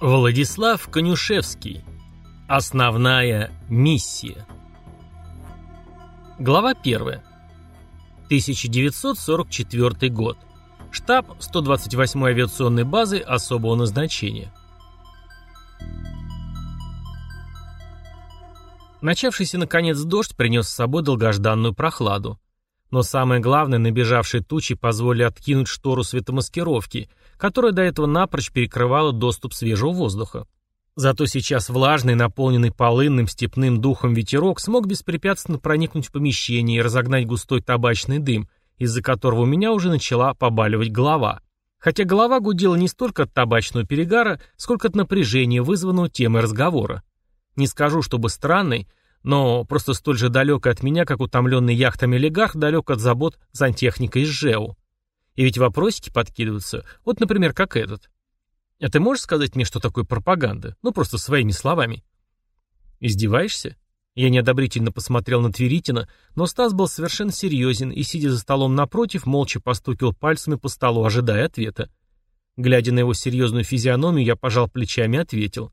Владислав Конюшевский. Основная миссия. Глава 1. 1944 год. Штаб 128-й авиационной базы особого назначения. Начавшийся наконец дождь принес с собой долгожданную прохладу. Но самое главное, набежавшие тучи позволили откинуть штору светомаскировки, которая до этого напрочь перекрывала доступ свежего воздуха. Зато сейчас влажный, наполненный полынным степным духом ветерок смог беспрепятственно проникнуть в помещение и разогнать густой табачный дым, из-за которого у меня уже начала побаливать голова. Хотя голова гудела не столько от табачного перегара, сколько от напряжения, вызванного темой разговора. Не скажу, чтобы странный, но просто столь же далек от меня, как утомленный яхтами олигарх далек от забот сантехника из ЖЭУ. И ведь вопросики подкидываются, вот, например, как этот. А ты можешь сказать мне, что такое пропаганда? Ну, просто своими словами. Издеваешься? Я неодобрительно посмотрел на Тверитина, но Стас был совершенно серьезен и, сидя за столом напротив, молча постукивал пальцами по столу, ожидая ответа. Глядя на его серьезную физиономию, я пожал плечами и ответил.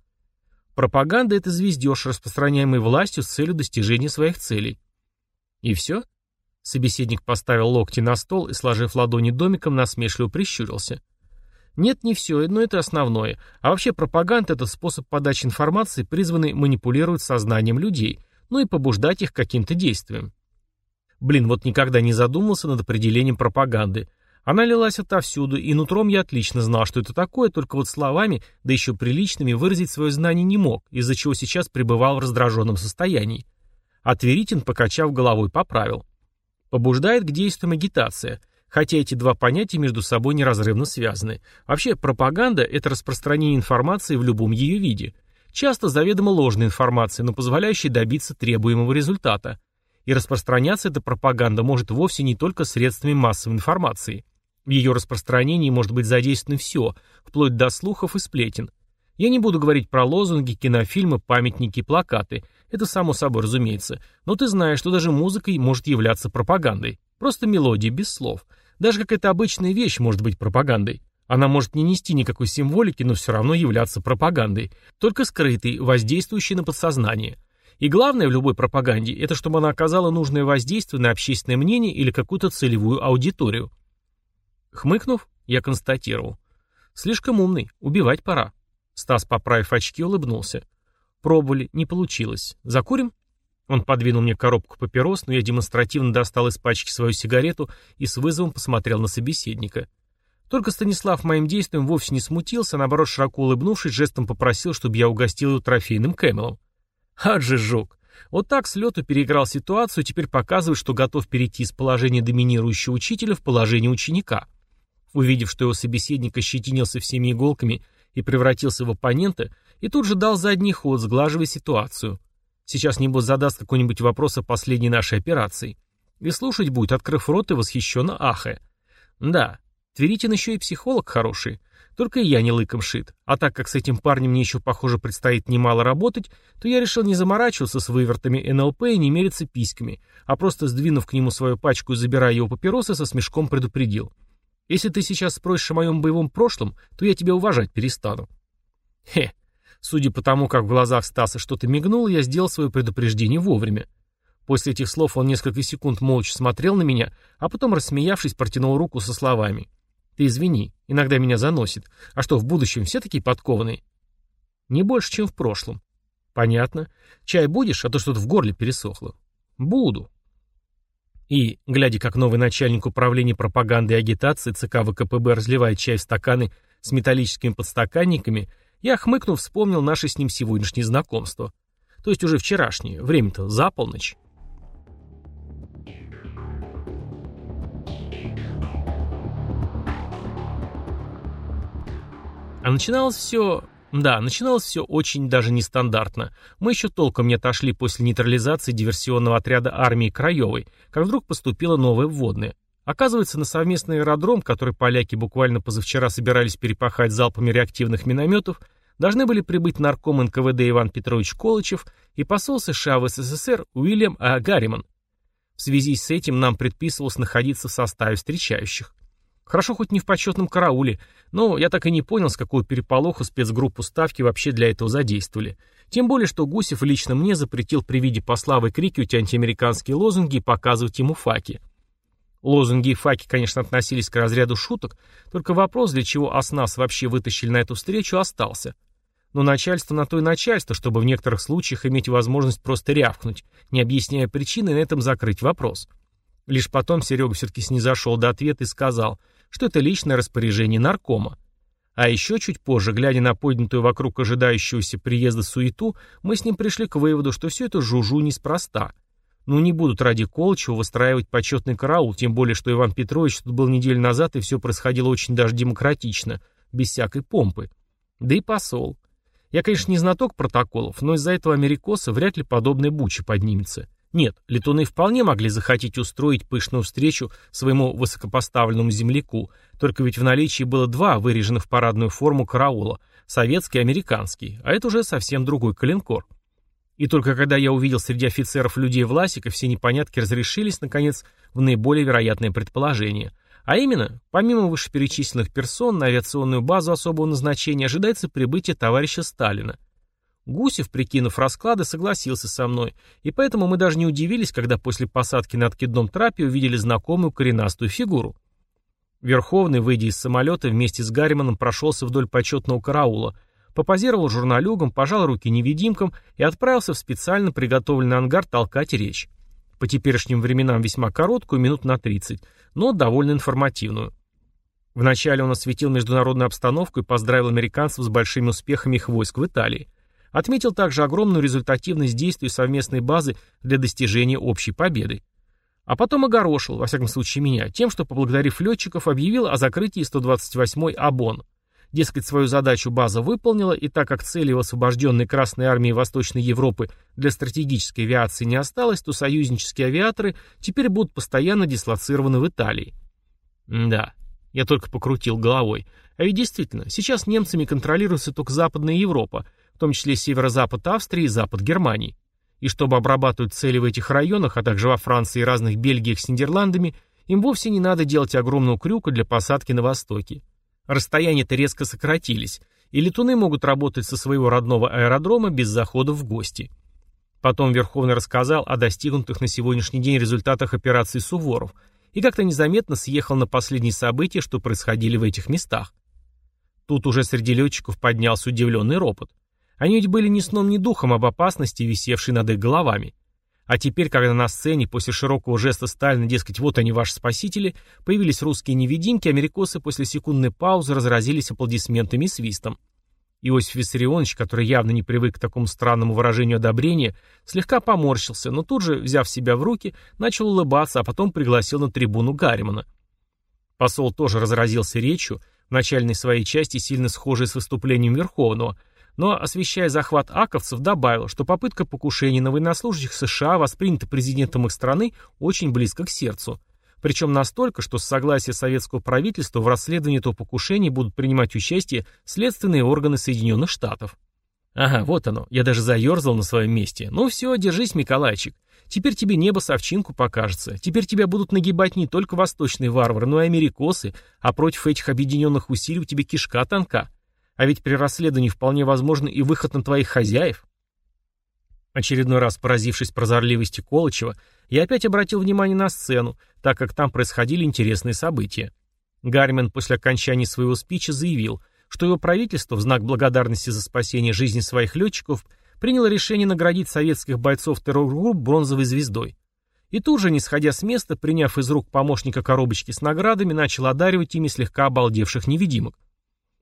Пропаганда — это звездеж, распространяемый властью с целью достижения своих целей. И все? Собеседник поставил локти на стол и, сложив ладони домиком, насмешливо прищурился. Нет, не все, но это основное. А вообще пропаганда — это способ подачи информации, призванный манипулировать сознанием людей, ну и побуждать их каким-то действиям. Блин, вот никогда не задумывался над определением пропаганды. Она лилась отовсюду, и нутром я отлично знал, что это такое, только вот словами, да еще приличными, выразить свое знание не мог, из-за чего сейчас пребывал в раздраженном состоянии. А Тверитин, покачав головой, поправил. Побуждает к действиям агитация, хотя эти два понятия между собой неразрывно связаны. Вообще, пропаганда – это распространение информации в любом ее виде. Часто заведомо ложной информации, но позволяющей добиться требуемого результата. И распространяться эта пропаганда может вовсе не только средствами массовой информации. В ее распространении может быть задействовано все, вплоть до слухов и сплетен. Я не буду говорить про лозунги, кинофильмы, памятники плакаты. Это само собой разумеется. Но ты знаешь, что даже музыкой может являться пропагандой. Просто мелодия, без слов. Даже какая-то обычная вещь может быть пропагандой. Она может не нести никакой символики, но все равно являться пропагандой. Только скрытой, воздействующей на подсознание. И главное в любой пропаганде – это чтобы она оказала нужное воздействие на общественное мнение или какую-то целевую аудиторию. Хмыкнув, я констатировал. Слишком умный, убивать пора. Стас, поправив очки, улыбнулся. Пробовали, не получилось. Закурим? Он подвинул мне коробку папирос, но я демонстративно достал из пачки свою сигарету и с вызовом посмотрел на собеседника. Только Станислав моим действием вовсе не смутился, а наоборот, широко улыбнувшись, жестом попросил, чтобы я угостил его трофейным кэмелом. Ад же жук. Вот так с лету переиграл ситуацию, теперь показывает, что готов перейти из положения доминирующего учителя в положение ученика. Увидев, что его собеседник ощетинился всеми иголками и превратился в оппонента, и тут же дал задний ход, сглаживая ситуацию. Сейчас, небось, задаст какой-нибудь вопрос о последней нашей операции. И слушать будет, открыв рот и восхищенно ахая. Да, Тверитин еще и психолог хороший. Только и я не лыком шит. А так как с этим парнем мне еще, похоже, предстоит немало работать, то я решил не заморачиваться с вывертами НЛП и не мериться письками, а просто, сдвинув к нему свою пачку и забирая его папиросы, со смешком предупредил. Если ты сейчас спросишь о моем боевом прошлом, то я тебя уважать перестану. Хе. Судя по тому, как в глазах Стаса что-то мигнуло, я сделал свое предупреждение вовремя. После этих слов он несколько секунд молча смотрел на меня, а потом, рассмеявшись, протянул руку со словами. «Ты извини, иногда меня заносит. А что, в будущем все такие подкованные?» «Не больше, чем в прошлом». «Понятно. Чай будешь, а то что-то в горле пересохло». «Буду», и, глядя, как новый начальник управления пропаганды и агитации ЦК ВКПБ разливает чай в стаканы с металлическими подстаканниками, я, хмыкнув, вспомнил наше с ним сегодняшнее знакомство. То есть уже вчерашнее, время-то за полночь. А начиналось все да, начиналось все очень даже нестандартно. Мы еще толком не отошли после нейтрализации диверсионного отряда армии Краевой, как вдруг поступило новое вводное. Оказывается, на совместный аэродром, который поляки буквально позавчера собирались перепахать залпами реактивных минометов, должны были прибыть нарком НКВД Иван Петрович Колычев и посол США в СССР Уильям А. Гарриман. В связи с этим нам предписывалось находиться в составе встречающих. Хорошо хоть не в почетном карауле, но я так и не понял, с какого переполоха спецгруппу Ставки вообще для этого задействовали. Тем более, что Гусев лично мне запретил при виде посла выкрикивать антиамериканские лозунги и показывать ему факи. Лозунги и факи, конечно, относились к разряду шуток, только вопрос, для чего ОСНАС вообще вытащили на эту встречу, остался. Но начальство на то и начальство, чтобы в некоторых случаях иметь возможность просто рявкнуть, не объясняя причины, и на этом закрыть вопрос. Лишь потом Серега все-таки снизошел до ответа и сказал, что это личное распоряжение наркома. А еще чуть позже, глядя на поднятую вокруг ожидающегося приезда суету, мы с ним пришли к выводу, что все это жужу неспроста. Ну не будут ради Колчева выстраивать почетный караул, тем более, что Иван Петрович тут был неделю назад, и все происходило очень даже демократично, без всякой помпы. Да и посол. Я, конечно, не знаток протоколов, но из-за этого америкоса вряд ли подобная буча поднимется. Нет, летуны вполне могли захотеть устроить пышную встречу своему высокопоставленному земляку, только ведь в наличии было два выреженных в парадную форму караула, советский и американский, а это уже совсем другой калинкор. И только когда я увидел среди офицеров людей Власика, все непонятки разрешились, наконец, в наиболее вероятное предположение. А именно, помимо вышеперечисленных персон, на авиационную базу особого назначения ожидается прибытие товарища Сталина. Гусев, прикинув расклады, согласился со мной, и поэтому мы даже не удивились, когда после посадки на откидном трапе увидели знакомую коренастую фигуру. Верховный, выйдя из самолета, вместе с Гарриманом прошелся вдоль почетного караула, попозировал журналюгам, пожал руки невидимкам и отправился в специально приготовленный ангар толкать речь. По теперешним временам весьма короткую, минут на 30, но довольно информативную. Вначале он осветил международную обстановку и поздравил американцев с большими успехами их войск в Италии. Отметил также огромную результативность действий совместной базы для достижения общей победы. А потом огорошил, во всяком случае меня, тем, что, поблагодарив летчиков, объявил о закрытии 128-й ОБОН. Дескать, свою задачу база выполнила, и так как цели в освобожденной Красной Армии Восточной Европы для стратегической авиации не осталось, то союзнические авиаторы теперь будут постоянно дислоцированы в Италии. Да, я только покрутил головой. А ведь действительно, сейчас немцами контролируется только Западная Европа, в том числе северо-запад Австрии и запад Германии. И чтобы обрабатывать цели в этих районах, а также во Франции и разных Бельгиях с Нидерландами, им вовсе не надо делать огромного крюка для посадки на востоке. Расстояния-то резко сократились, и летуны могут работать со своего родного аэродрома без захода в гости. Потом Верховный рассказал о достигнутых на сегодняшний день результатах операции «Суворов» и как-то незаметно съехал на последние события, что происходили в этих местах. Тут уже среди летчиков поднялся удивленный ропот. Они ведь были ни сном, ни духом об опасности, висевшей над их головами. А теперь, когда на сцене после широкого жеста Сталина, дескать, вот они ваши спасители, появились русские невидимки, америкосы после секундной паузы разразились аплодисментами и свистом. Иосиф Виссарионович, который явно не привык к такому странному выражению одобрения, слегка поморщился, но тут же, взяв себя в руки, начал улыбаться, а потом пригласил на трибуну Гарримана. Посол тоже разразился речью, в начальной своей части сильно схожей с выступлением Верховного – но, освещая захват аковцев, добавил, что попытка покушения на военнослужащих США воспринята президентом их страны очень близко к сердцу. Причем настолько, что с согласия советского правительства в расследовании этого покушения будут принимать участие следственные органы Соединенных Штатов. Ага, вот оно, я даже заерзал на своем месте. Ну все, держись, Миколайчик. Теперь тебе небо совчинку покажется. Теперь тебя будут нагибать не только восточные варвары, но и америкосы, а против этих объединенных усилий у тебя кишка тонка. А ведь при расследовании вполне возможен и выход на твоих хозяев. Очередной раз поразившись прозорливости Колычева, я опять обратил внимание на сцену, так как там происходили интересные события. Гармен после окончания своего спича заявил, что его правительство в знак благодарности за спасение жизни своих летчиков приняло решение наградить советских бойцов террор-групп бронзовой звездой. И тут же, не сходя с места, приняв из рук помощника коробочки с наградами, начал одаривать ими слегка обалдевших невидимок.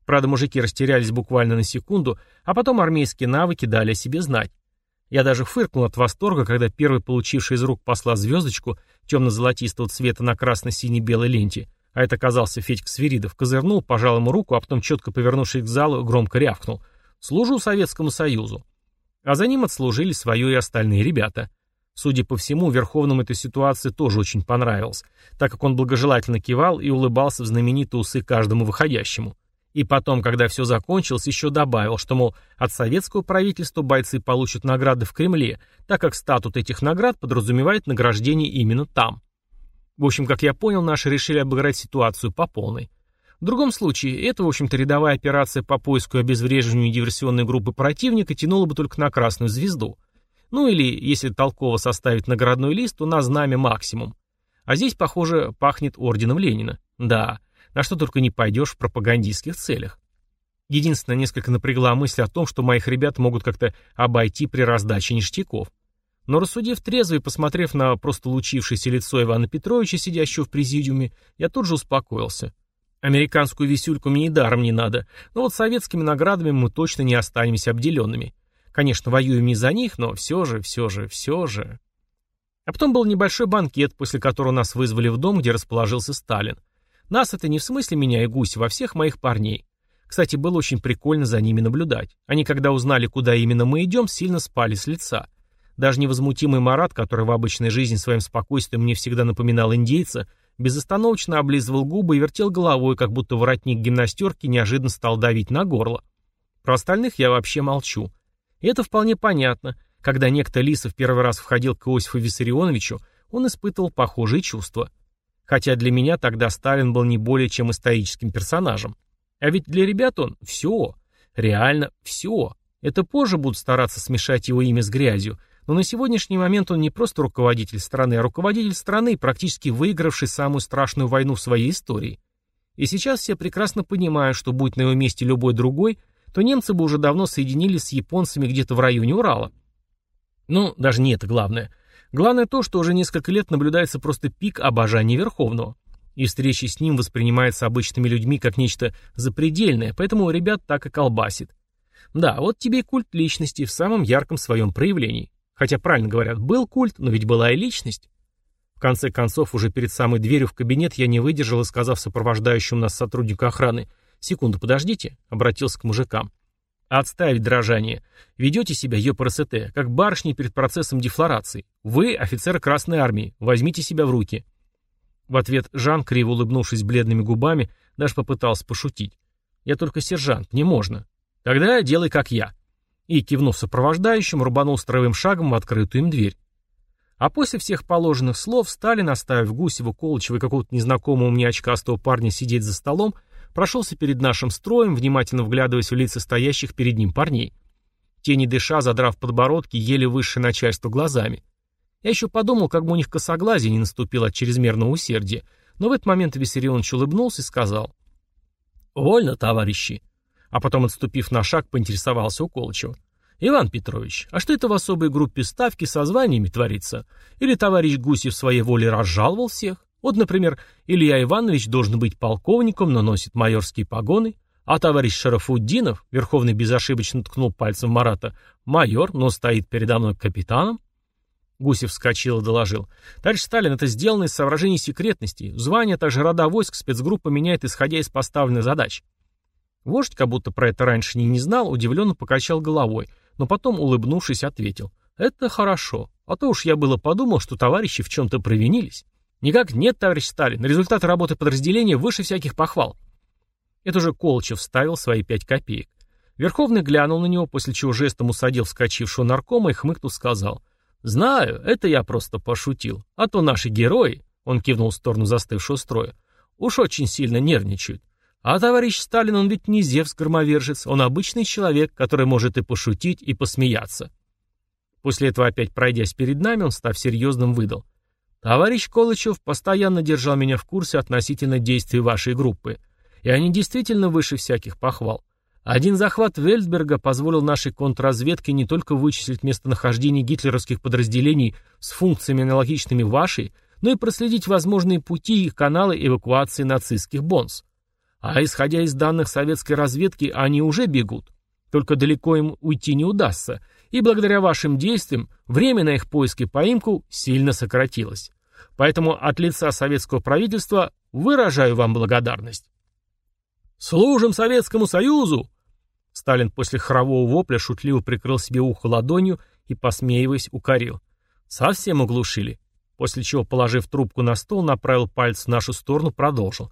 Правда, мужики растерялись буквально на секунду, а потом армейские навыки дали о себе знать. Я даже фыркнул от восторга, когда первый, получивший из рук посла звездочку темно-золотистого цвета на красно-сине-белой ленте, а это оказался Федька Свиридов, козырнул, пожал ему руку, а потом, четко повернувшись к залу, громко рявкнул. «Служу Советскому Союзу». А за ним отслужили свое и остальные ребята. Судя по всему, Верховному эта ситуация тоже очень понравилась, так как он благожелательно кивал и улыбался в знаменитые усы каждому выходящему. И потом, когда все закончилось, еще добавил, что, мол, от советского правительства бойцы получат награды в Кремле, так как статут этих наград подразумевает награждение именно там. В общем, как я понял, наши решили обыграть ситуацию по полной. В другом случае, это, в общем-то, рядовая операция по поиску и обезвреживанию диверсионной группы противника тянула бы только на красную звезду. Ну или, если толково составить наградной лист, то на знамя максимум. А здесь, похоже, пахнет орденом Ленина. Да, на что только не пойдешь в пропагандистских целях. Единственное, несколько напрягла мысль о том, что моих ребят могут как-то обойти при раздаче ништяков. Но рассудив трезво и посмотрев на просто лучившееся лицо Ивана Петровича, сидящего в президиуме, я тут же успокоился. Американскую висюльку мне и даром не надо, но вот советскими наградами мы точно не останемся обделенными. Конечно, воюем не за них, но все же, все же, все же... А потом был небольшой банкет, после которого нас вызвали в дом, где расположился Сталин. Нас это не в смысле меня и Гусь, во всех моих парней. Кстати, было очень прикольно за ними наблюдать. Они, когда узнали, куда именно мы идем, сильно спали с лица. Даже невозмутимый Марат, который в обычной жизни своим спокойствием мне всегда напоминал индейца, безостановочно облизывал губы и вертел головой, как будто воротник гимнастерки неожиданно стал давить на горло. Про остальных я вообще молчу. И это вполне понятно. Когда некто Лисов первый раз входил к Иосифу Виссарионовичу, он испытывал похожие чувства. Хотя для меня тогда Сталин был не более чем историческим персонажем. А ведь для ребят он все, реально все. Это позже будут стараться смешать его имя с грязью, но на сегодняшний момент он не просто руководитель страны, а руководитель страны, практически выигравший самую страшную войну в своей истории. И сейчас все прекрасно понимают, что будь на его месте любой другой, то немцы бы уже давно соединились с японцами где-то в районе Урала. Ну, даже не это главное. Главное то, что уже несколько лет наблюдается просто пик обожания Верховного. И встречи с ним воспринимается обычными людьми как нечто запредельное, поэтому ребят так и колбасит. Да, вот тебе и культ личности в самом ярком своем проявлении. Хотя, правильно говорят, был культ, но ведь была и личность. В конце концов, уже перед самой дверью в кабинет я не выдержал и, сказав сопровождающему нас сотруднику охраны, «Секунду, подождите», обратился к мужикам. «Отставить дрожание. Ведете себя, ЕПРСТ, как барышни перед процессом дефлорации. Вы офицер Красной Армии. Возьмите себя в руки». В ответ Жан, криво улыбнувшись бледными губами, даже попытался пошутить. «Я только сержант, мне можно. Тогда делай, как я» и, кивнув сопровождающим, рубанул строевым шагом в открытую им дверь. А после всех положенных слов Сталин, оставив Гусева, Колычева и какого-то незнакомого мне очкастого парня сидеть за столом, прошелся перед нашим строем, внимательно вглядываясь в лица стоящих перед ним парней. Те, не дыша, задрав подбородки, еле высшее начальство глазами. Я еще подумал, как бы у них косоглазие не наступило от чрезмерного усердия, но в этот момент Виссарионович улыбнулся и сказал «Вольно, товарищи!» а потом, отступив на шаг, поинтересовался у Колычева. «Иван Петрович, а что это в особой группе ставки со званиями творится? Или товарищ Гусев своей волей разжаловал всех? Вот, например, Илья Иванович должен быть полковником, но носит майорские погоны, а товарищ Шарафуддинов, Верховный безошибочно ткнул пальцем Марата, майор, но стоит передо мной капитаном?» Гусев вскочил и доложил. «Товарищ Сталин, это сделано из соображений секретности. Звание, также рода войск спецгруппа меняет, исходя из поставленных задач». Вождь, как будто про это раньше не, не знал, удивленно покачал головой, но потом, улыбнувшись, ответил. «Это хорошо. А то уж я было подумал, что товарищи в чем-то провинились». «Никак нет, товарищ Сталин. Результаты работы подразделения выше всяких похвал». Это уже Колчев вставил свои пять копеек. Верховный глянул на него, после чего жестом усадил вскочившего наркома и хмыкнув сказал. «Знаю, это я просто пошутил. А то наши герои...» Он кивнул в сторону застывшего строя. «Уж очень сильно нервничают. А товарищ Сталин, он ведь не Зевс-громовержец, он обычный человек, который может и пошутить, и посмеяться. После этого опять пройдясь перед нами, он, став серьезным, выдал. Товарищ Колычев постоянно держал меня в курсе относительно действий вашей группы. И они действительно выше всяких похвал. Один захват Вельсберга позволил нашей контрразведке не только вычислить местонахождение гитлеровских подразделений с функциями аналогичными вашей, но и проследить возможные пути и каналы эвакуации нацистских бонз. А исходя из данных советской разведки, они уже бегут. Только далеко им уйти не удастся, и благодаря вашим действиям время на их поиски поимку сильно сократилось. Поэтому от лица советского правительства выражаю вам благодарность. «Служим Советскому Союзу!» Сталин после хорового вопля шутливо прикрыл себе ухо ладонью и, посмеиваясь, укорил. Совсем углушили. После чего, положив трубку на стол, направил палец в нашу сторону, продолжил.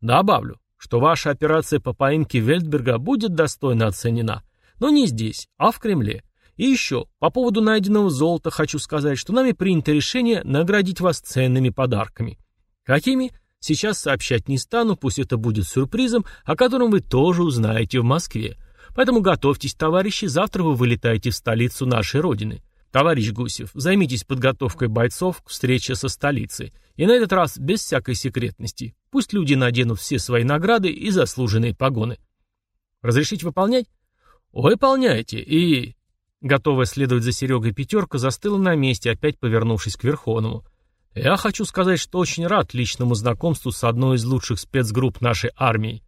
Добавлю, что ваша операция по поимке Вельтберга будет достойно оценена. Но не здесь, а в Кремле. И еще, по поводу найденного золота хочу сказать, что нами принято решение наградить вас ценными подарками. Какими? Сейчас сообщать не стану, пусть это будет сюрпризом, о котором вы тоже узнаете в Москве. Поэтому готовьтесь, товарищи, завтра вы вылетаете в столицу нашей Родины. Товарищ Гусев, займитесь подготовкой бойцов к встрече со столицей. И на этот раз без всякой секретности. Пусть люди наденут все свои награды и заслуженные погоны. Разрешить выполнять? Выполняйте. И... Готовая следовать за Серегой пятерка застыла на месте, опять повернувшись к Верховному. Я хочу сказать, что очень рад личному знакомству с одной из лучших спецгрупп нашей армии.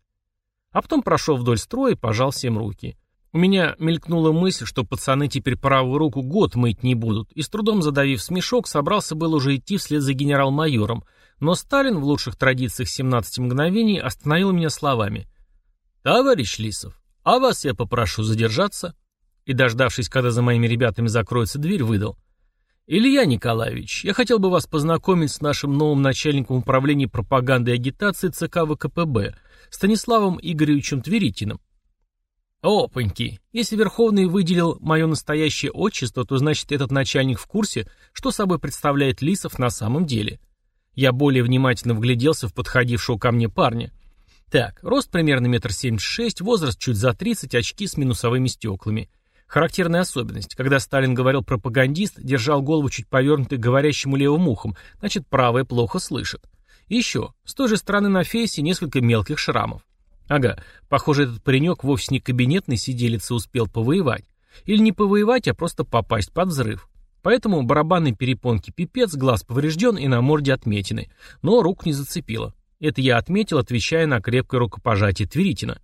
А потом прошел вдоль строя и пожал всем руки. У меня мелькнула мысль, что пацаны теперь правую руку год мыть не будут, и с трудом задавив смешок, собрался был уже идти вслед за генерал-майором, но Сталин в лучших традициях 17 мгновений остановил меня словами. «Товарищ Лисов, а вас я попрошу задержаться» и, дождавшись, когда за моими ребятами закроется дверь, выдал. «Илья Николаевич, я хотел бы вас познакомить с нашим новым начальником управления пропаганды и агитации ЦК ВКПБ, Станиславом Игоревичем Тверитиным». «Опаньки! Если Верховный выделил мое настоящее отчество, то значит этот начальник в курсе, что собой представляет Лисов на самом деле». Я более внимательно вгляделся в подходившего ко мне парня. Так, рост примерно метр семьдесят шесть, возраст чуть за тридцать, очки с минусовыми стеклами – Характерная особенность. Когда Сталин говорил пропагандист, держал голову чуть повернутой говорящему левым ухом, значит правое плохо слышит. И еще, с той же стороны на фейсе несколько мелких шрамов. Ага, похоже, этот паренек вовсе не кабинетный сиделица успел повоевать. Или не повоевать, а просто попасть под взрыв. Поэтому барабанной перепонки пипец, глаз поврежден и на морде отметины. Но рук не зацепило. Это я отметил, отвечая на крепкое рукопожатие Тверитина.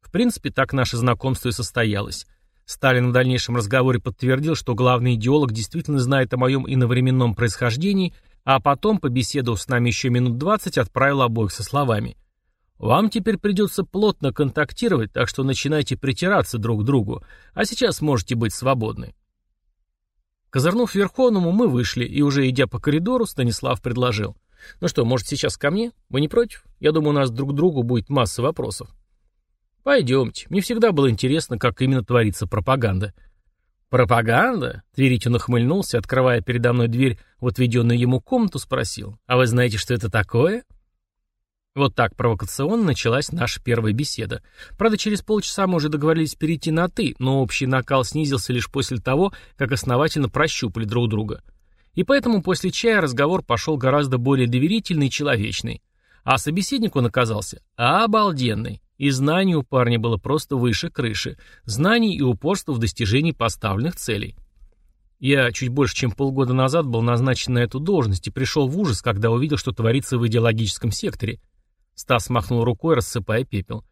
В принципе, так наше знакомство и состоялось. Сталин в дальнейшем разговоре подтвердил, что главный идеолог действительно знает о моем иновременном происхождении, а потом, побеседовав с нами еще минут двадцать, отправил обоих со словами. «Вам теперь придется плотно контактировать, так что начинайте притираться друг к другу, а сейчас можете быть свободны». Козырнув Верховному, мы вышли, и уже идя по коридору, Станислав предложил. «Ну что, может, сейчас ко мне? Вы не против? Я думаю, у нас друг к другу будет масса вопросов». «Пойдемте. Мне всегда было интересно, как именно творится пропаганда». «Пропаганда?» — Тверитин ухмыльнулся, открывая передо мной дверь в отведенную ему комнату, спросил. «А вы знаете, что это такое?» Вот так провокационно началась наша первая беседа. Правда, через полчаса мы уже договорились перейти на «ты», но общий накал снизился лишь после того, как основательно прощупали друг друга. И поэтому после чая разговор пошел гораздо более доверительный и человечный. А собеседник он оказался обалденный. И знаний у парня было просто выше крыши. Знаний и упорства в достижении поставленных целей. Я чуть больше, чем полгода назад был назначен на эту должность и пришел в ужас, когда увидел, что творится в идеологическом секторе. Стас махнул рукой, рассыпая пепел.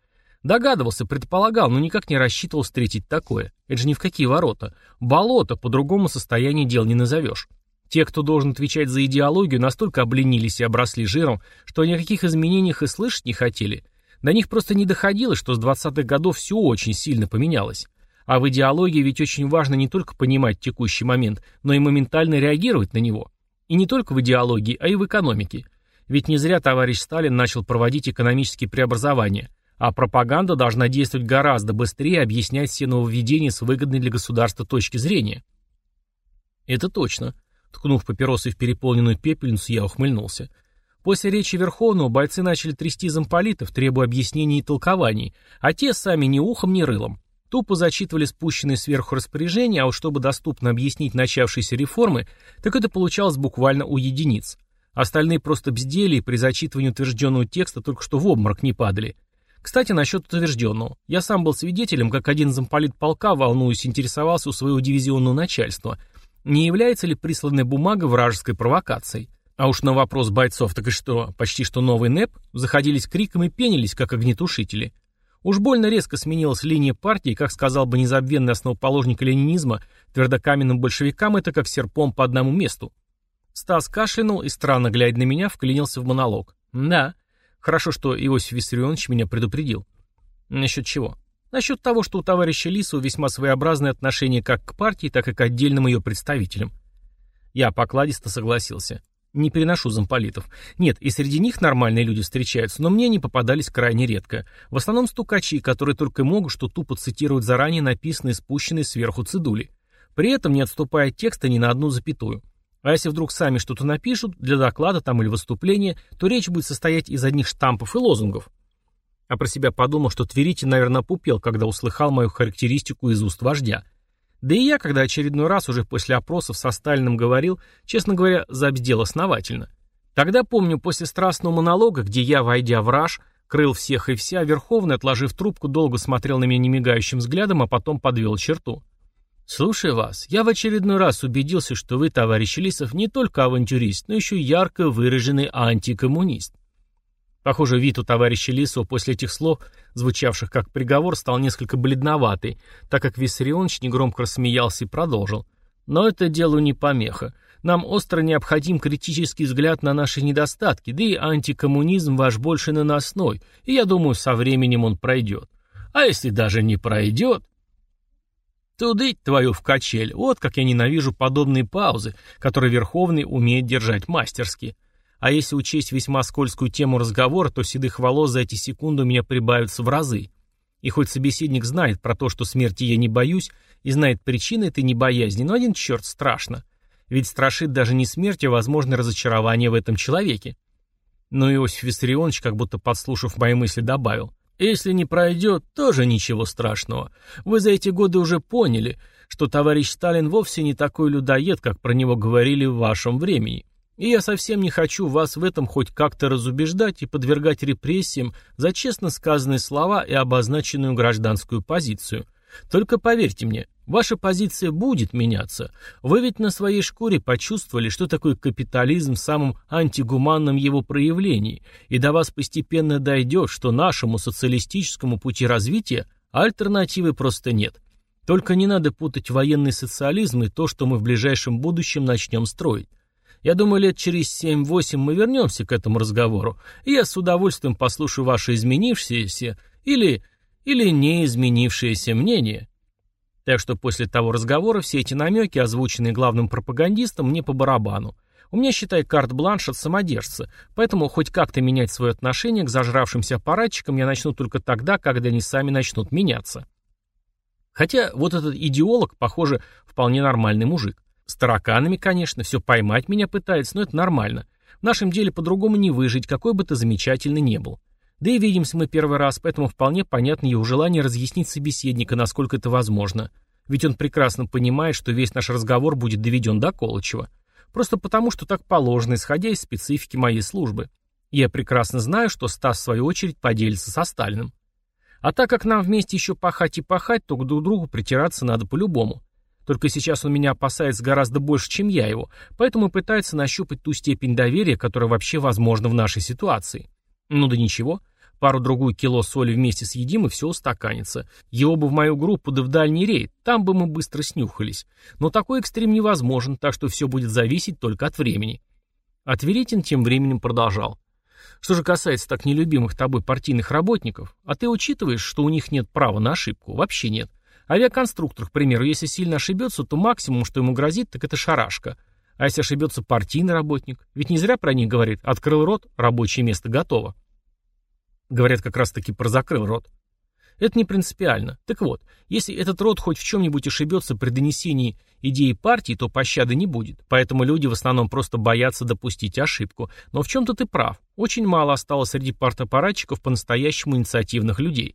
Догадывался, предполагал, но никак не рассчитывал встретить такое. Это же ни в какие ворота. Болото, по-другому состояние дел не назовешь. Те, кто должен отвечать за идеологию, настолько обленились и обросли жиром, что о никаких изменениях и слышать не хотели. До них просто не доходило, что с 20-х годов все очень сильно поменялось. А в идеологии ведь очень важно не только понимать текущий момент, но и моментально реагировать на него. И не только в идеологии, а и в экономике. Ведь не зря товарищ Сталин начал проводить экономические преобразования, а пропаганда должна действовать гораздо быстрее и объяснять все нововведения с выгодной для государства точки зрения. Это точно. Ткнув папиросой в переполненную пепельницу, я ухмыльнулся. После речи Верховного бойцы начали трясти замполитов, требуя объяснений и толкований, а те сами ни ухом, ни рылом. Тупо зачитывали спущенные сверху распоряжения, а уж чтобы доступно объяснить начавшиеся реформы, так это получалось буквально у единиц. Остальные просто бздели и при зачитывании утвержденного текста только что в обморок не падали. Кстати, насчет утвержденного. Я сам был свидетелем, как один замполит полка, волнуясь, интересовался у своего дивизионного начальства, не является ли присланная бумага вражеской провокацией. А уж на вопрос бойцов, так и что, почти что новый НЭП, заходились криком и пенились, как огнетушители. Уж больно резко сменилась линия партии, как сказал бы незабвенный основоположник ленинизма, твердокаменным большевикам это как серпом по одному месту. Стас кашлянул и, странно глядя на меня, вклинился в монолог. Да, хорошо, что Иосиф Виссарионович меня предупредил. Насчет чего? Насчет того, что у товарища Лисова весьма своеобразное отношение как к партии, так и к отдельным ее представителям. Я покладисто согласился. Не переношу замполитов. Нет, и среди них нормальные люди встречаются, но мне они попадались крайне редко. В основном стукачи, которые только могут что тупо цитируют заранее написанные спущенные сверху цедули. При этом не отступая от текста ни на одну запятую. А если вдруг сами что-то напишут для доклада там или выступления, то речь будет состоять из одних штампов и лозунгов. А про себя подумал, что Тверитин, наверное, пупел, когда услыхал мою характеристику из уст вождя. Да и я, когда очередной раз уже после опросов со Сталиным говорил, честно говоря, забздел основательно. Тогда, помню, после страстного монолога, где я, войдя в раж, крыл всех и вся, Верховный, отложив трубку, долго смотрел на меня немигающим взглядом, а потом подвел черту. «Слушай вас, я в очередной раз убедился, что вы, товарищ Лисов, не только авантюрист, но еще ярко выраженный антикоммунист. Похоже, вид у товарища Лисова после этих слов, звучавших как приговор, стал несколько бледноватый, так как Виссарионович негромко рассмеялся и продолжил. Но это делу не помеха. Нам остро необходим критический взгляд на наши недостатки, да и антикоммунизм ваш больше наносной, и я думаю, со временем он пройдет. А если даже не пройдет... Тудыть твою в качель, вот как я ненавижу подобные паузы, которые Верховный умеет держать мастерски. А если учесть весьма скользкую тему разговора, то седых волос за эти секунды у меня прибавятся в разы. И хоть собеседник знает про то, что смерти я не боюсь, и знает причины этой небоязни, но один черт страшно. Ведь страшит даже не смерть, а возможное разочарование в этом человеке. Но Иосиф Виссарионович, как будто подслушав мои мысли, добавил. «Если не пройдет, тоже ничего страшного. Вы за эти годы уже поняли, что товарищ Сталин вовсе не такой людоед, как про него говорили в вашем времени. И я совсем не хочу вас в этом хоть как-то разубеждать и подвергать репрессиям за честно сказанные слова и обозначенную гражданскую позицию. Только поверьте мне, ваша позиция будет меняться. Вы ведь на своей шкуре почувствовали, что такое капитализм в самом антигуманном его проявлении, и до вас постепенно дойдет, что нашему социалистическому пути развития альтернативы просто нет. Только не надо путать военный социализм и то, что мы в ближайшем будущем начнем строить. Я думаю, лет через 7-8 мы вернемся к этому разговору, и я с удовольствием послушаю ваше изменившееся или, или не изменившееся мнение. Так что после того разговора все эти намеки, озвученные главным пропагандистом, мне по барабану. У меня, считай, карт-бланш от самодержца, поэтому хоть как-то менять свое отношение к зажравшимся аппаратчикам я начну только тогда, когда они сами начнут меняться. Хотя вот этот идеолог, похоже, вполне нормальный мужик. С тараканами, конечно, все поймать меня пытается, но это нормально. В нашем деле по-другому не выжить, какой бы ты замечательный не был. Да и видимся мы первый раз, поэтому вполне понятно его желание разъяснить собеседника, насколько это возможно. Ведь он прекрасно понимает, что весь наш разговор будет доведен до Колычева. Просто потому, что так положено, исходя из специфики моей службы. Я прекрасно знаю, что Стас, в свою очередь, поделится со Сталиным. А так как нам вместе еще пахать и пахать, то друг к другу притираться надо по-любому. Только сейчас он меня опасается гораздо больше, чем я его, поэтому пытается нащупать ту степень доверия, которая вообще возможна в нашей ситуации. Ну да ничего, пару-другую кило соли вместе съедим и все устаканится. Его бы в мою группу да в дальний рейд, там бы мы быстро снюхались. Но такой экстрим невозможен, так что все будет зависеть только от времени. А Тверитин тем временем продолжал. Что же касается так нелюбимых тобой партийных работников, а ты учитываешь, что у них нет права на ошибку? Вообще нет. Авиаконструктор, к примеру, если сильно ошибется, то максимум, что ему грозит, так это шарашка. А если ошибется партийный работник? Ведь не зря про них говорит «открыл рот, рабочее место готово». Говорят как раз-таки про «закрыл рот». Это не принципиально. Так вот, если этот род хоть в чем-нибудь ошибется при донесении идеи партии, то пощады не будет. Поэтому люди в основном просто боятся допустить ошибку. Но в чем-то ты прав. Очень мало осталось среди партаппаратчиков по-настоящему инициативных людей.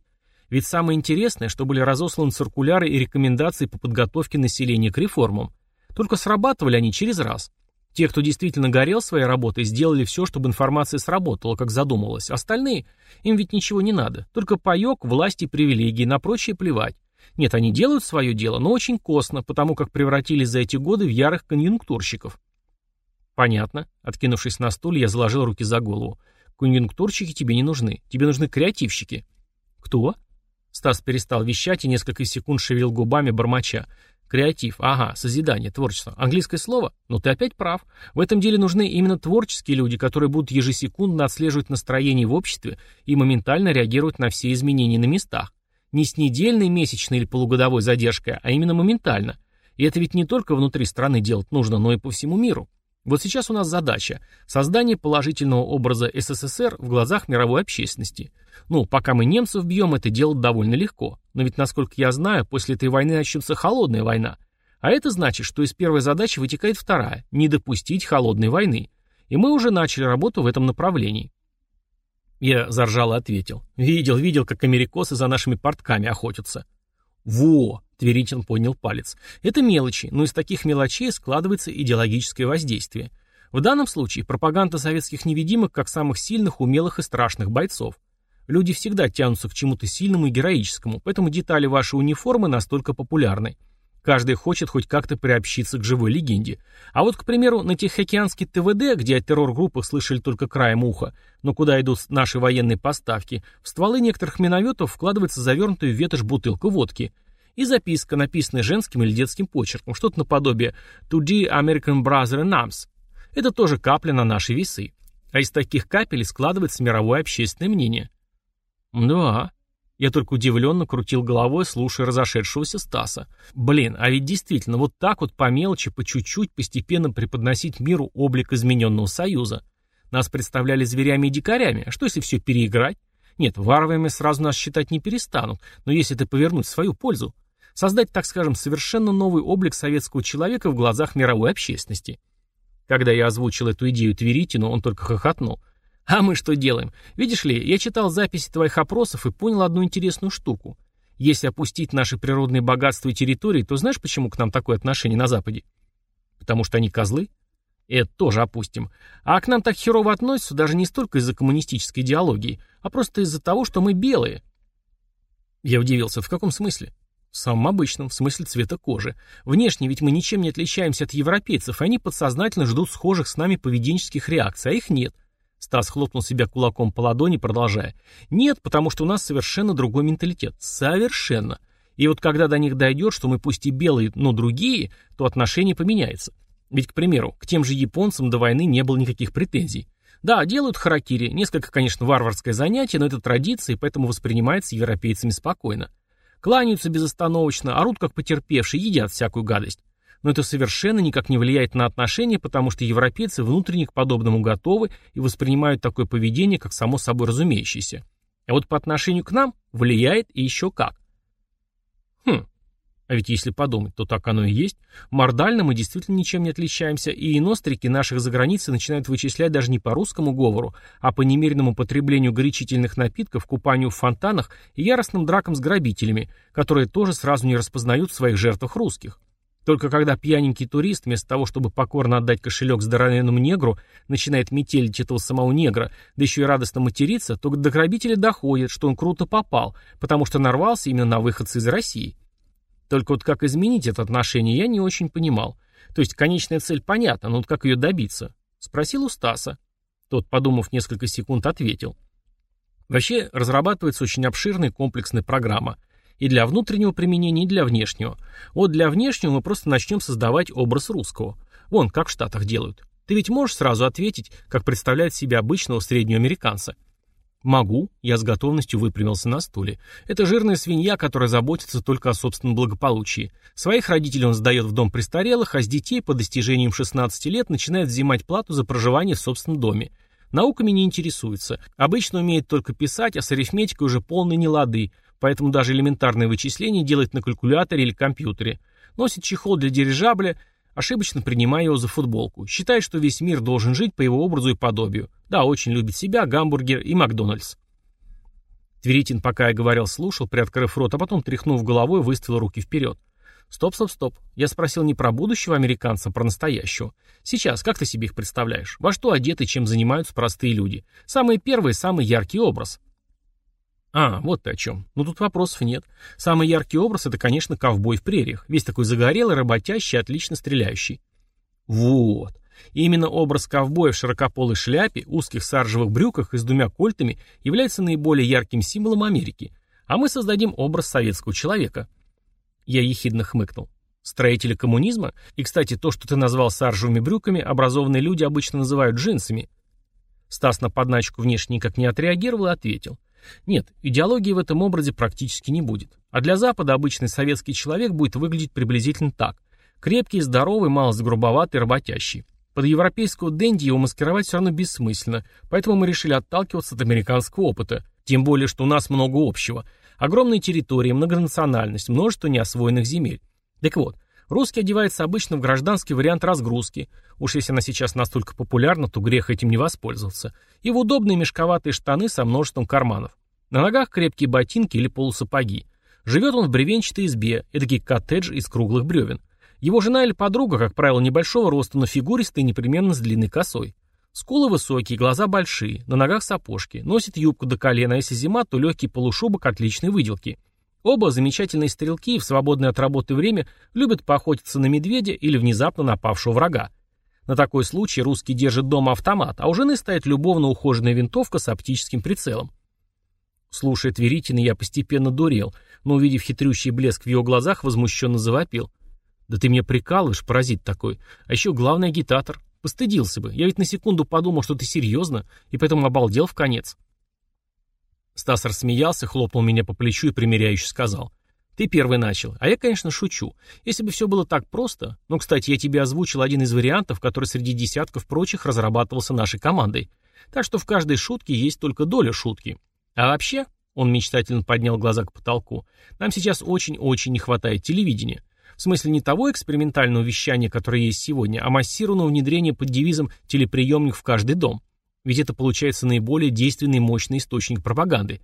Ведь самое интересное, что были разосланы циркуляры и рекомендации по подготовке населения к реформам. Только срабатывали они через раз. Те, кто действительно горел своей работой, сделали все, чтобы информация сработала, как задумывалось. Остальные, им ведь ничего не надо. Только паек, власть и привилегии, на прочее плевать. Нет, они делают свое дело, но очень косно, потому как превратились за эти годы в ярых конъюнктурщиков. Понятно. Откинувшись на стуле, я заложил руки за голову. Конъюнктурщики тебе не нужны. Тебе нужны креативщики. Кто? Стас перестал вещать и несколько секунд шевелил губами, бормоча. Креатив, ага, созидание, творчество. Английское слово? Ну ты опять прав. В этом деле нужны именно творческие люди, которые будут ежесекундно отслеживать настроение в обществе и моментально реагировать на все изменения на местах. Не с недельной, месячной или полугодовой задержкой, а именно моментально. И это ведь не только внутри страны делать нужно, но и по всему миру. Вот сейчас у нас задача – создание положительного образа СССР в глазах мировой общественности. Ну, пока мы немцев бьем, это делать довольно легко. Но ведь, насколько я знаю, после этой войны начнется холодная война. А это значит, что из первой задачи вытекает вторая – не допустить холодной войны. И мы уже начали работу в этом направлении. Я заржал и ответил. Видел, видел, как америкосы за нашими портками охотятся. Во! Тверитин поднял палец. Это мелочи, но из таких мелочей складывается идеологическое воздействие. В данном случае пропаганда советских невидимок как самых сильных, умелых и страшных бойцов. Люди всегда тянутся к чему-то сильному и героическому, поэтому детали вашей униформы настолько популярны. Каждый хочет хоть как-то приобщиться к живой легенде. А вот, к примеру, на Тихоокеанский ТВД, где о террор-группах слышали только краем уха, но куда идут наши военные поставки, в стволы некоторых минометов вкладывается завернутая в ветошь бутылка водки. И записка, написанная женским или детским почерком, что-то наподобие «To the American Brother Arms». Это тоже капля на наши весы. А из таких капель складывается мировое общественное мнение. Да, я только удивленно крутил головой, слушая разошедшегося Стаса. Блин, а ведь действительно, вот так вот по мелочи, по чуть-чуть, постепенно преподносить миру облик измененного союза. Нас представляли зверями и дикарями, а что если все переиграть? Нет, варварами сразу нас считать не перестанут, но если это повернуть в свою пользу, создать, так скажем, совершенно новый облик советского человека в глазах мировой общественности. Когда я озвучил эту идею Тверитину, он только хохотнул. А мы что делаем? Видишь ли, я читал записи твоих опросов и понял одну интересную штуку. Если опустить наши природные богатства и территории, то знаешь, почему к нам такое отношение на Западе? Потому что они козлы? Это тоже опустим. А к нам так херово относятся даже не столько из-за коммунистической идеологии, а просто из-за того, что мы белые. Я удивился, в каком смысле? В самом обычном, в смысле цвета кожи. Внешне ведь мы ничем не отличаемся от европейцев, и они подсознательно ждут схожих с нами поведенческих реакций, а их нет. Стас хлопнул себя кулаком по ладони, продолжая. «Нет, потому что у нас совершенно другой менталитет. Совершенно. И вот когда до них дойдет, что мы пусть и белые, но другие, то отношение поменяется. Ведь, к примеру, к тем же японцам до войны не было никаких претензий. Да, делают харакири, несколько, конечно, варварское занятие, но это традиция, и поэтому воспринимается европейцами спокойно. Кланяются безостановочно, орут как потерпевшие, едят всякую гадость но это совершенно никак не влияет на отношения, потому что европейцы внутренне к подобному готовы и воспринимают такое поведение как само собой разумеющееся. А вот по отношению к нам влияет и еще как. А ведь если подумать, то так оно и есть. Мордально мы действительно ничем не отличаемся, и инострики наших за границей начинают вычислять даже не по русскому говору, а по немеренному потреблению горячительных напитков, купанию в фонтанах и яростным дракам с грабителями, которые тоже сразу не распознают в своих жертвах русских. Только когда пьяненький турист, вместо того, чтобы покорно отдать кошелек здоровенному негру, начинает метелить этого самого негра, да еще и радостно материться, то до грабителя доходит, что он круто попал, потому что нарвался именно на выходцы из России. Только вот как изменить это отношение, я не очень понимал. То есть конечная цель понятна, но вот как ее добиться? Спросил у Стаса. Тот, подумав несколько секунд, ответил. Вообще, разрабатывается очень обширная комплексная программа – и для внутреннего применения, и для внешнего. Вот для внешнего мы просто начнем создавать образ русского. Вон, как в Штатах делают. Ты ведь можешь сразу ответить, как представляет себе обычного среднего американца? Могу, я с готовностью выпрямился на стуле. Это жирная свинья, которая заботится только о собственном благополучии. Своих родителей он сдает в дом престарелых, а с детей по достижениям 16 лет начинает взимать плату за проживание в собственном доме. Науками не интересуется. Обычно умеет только писать, а с арифметикой уже полные нелады, поэтому даже элементарные вычисления делает на калькуляторе или компьютере. Носит чехол для дирижабля, ошибочно принимая его за футболку. Считает, что весь мир должен жить по его образу и подобию. Да, очень любит себя, гамбургер и Макдональдс. Тверитин, пока я говорил, слушал, приоткрыв рот, а потом, тряхнув головой, выставил руки вперед. Стоп, стоп, стоп. Я спросил не про будущего американца, а про настоящего. Сейчас, как ты себе их представляешь? Во что одеты, чем занимаются простые люди? Самый первый, самый яркий образ. А, вот ты о чем. Ну тут вопросов нет. Самый яркий образ это, конечно, ковбой в прериях. Весь такой загорелый, работящий, отлично стреляющий. Вот. И именно образ ковбоя в широкополой шляпе, узких саржевых брюках и с двумя кольтами является наиболее ярким символом Америки. А мы создадим образ советского человека. Я ехидно хмыкнул. Строители коммунизма? И, кстати, то, что ты назвал саржевыми брюками, образованные люди обычно называют джинсами. Стас на подначку внешне никак не отреагировал и ответил. Нет, идеологии в этом образе практически не будет. А для Запада обычный советский человек будет выглядеть приблизительно так. Крепкий, здоровый, малость грубоватый, работящий. Под европейского денди его маскировать все равно бессмысленно, поэтому мы решили отталкиваться от американского опыта. Тем более, что у нас много общего. Огромные территории, многонациональность, множество неосвоенных земель. Так вот, Русский одевается обычно в гражданский вариант разгрузки. Уж если она сейчас настолько популярна, то грех этим не воспользоваться. И в удобные мешковатые штаны со множеством карманов. На ногах крепкие ботинки или полусапоги. Живет он в бревенчатой избе, эдакий коттедж из круглых бревен. Его жена или подруга, как правило, небольшого роста, но фигуристая непременно с длинной косой. Скулы высокие, глаза большие, на ногах сапожки, носит юбку до колена, а если зима, то легкий полушубок отличной выделки. Оба замечательные стрелки в свободное от работы время любят поохотиться на медведя или внезапно напавшего врага. На такой случай русский держит дома автомат, а у жены стоит любовно ухоженная винтовка с оптическим прицелом. Слушая Тверитина, я постепенно дурел, но, увидев хитрющий блеск в его глазах, возмущенно завопил. «Да ты меня прикалываешь, паразит такой. А еще главный агитатор. Постыдился бы. Я ведь на секунду подумал, что ты серьезно, и поэтому обалдел в конец». Стас рассмеялся, хлопнул меня по плечу и примиряюще сказал. «Ты первый начал. А я, конечно, шучу. Если бы все было так просто... Ну, кстати, я тебе озвучил один из вариантов, который среди десятков прочих разрабатывался нашей командой. Так что в каждой шутке есть только доля шутки. А вообще, он мечтательно поднял глаза к потолку, нам сейчас очень-очень не хватает телевидения. В смысле не того экспериментального вещания, которое есть сегодня, а массированного внедрения под девизом «телеприемник в каждый дом». Ведь это получается наиболее действенный и мощный источник пропаганды.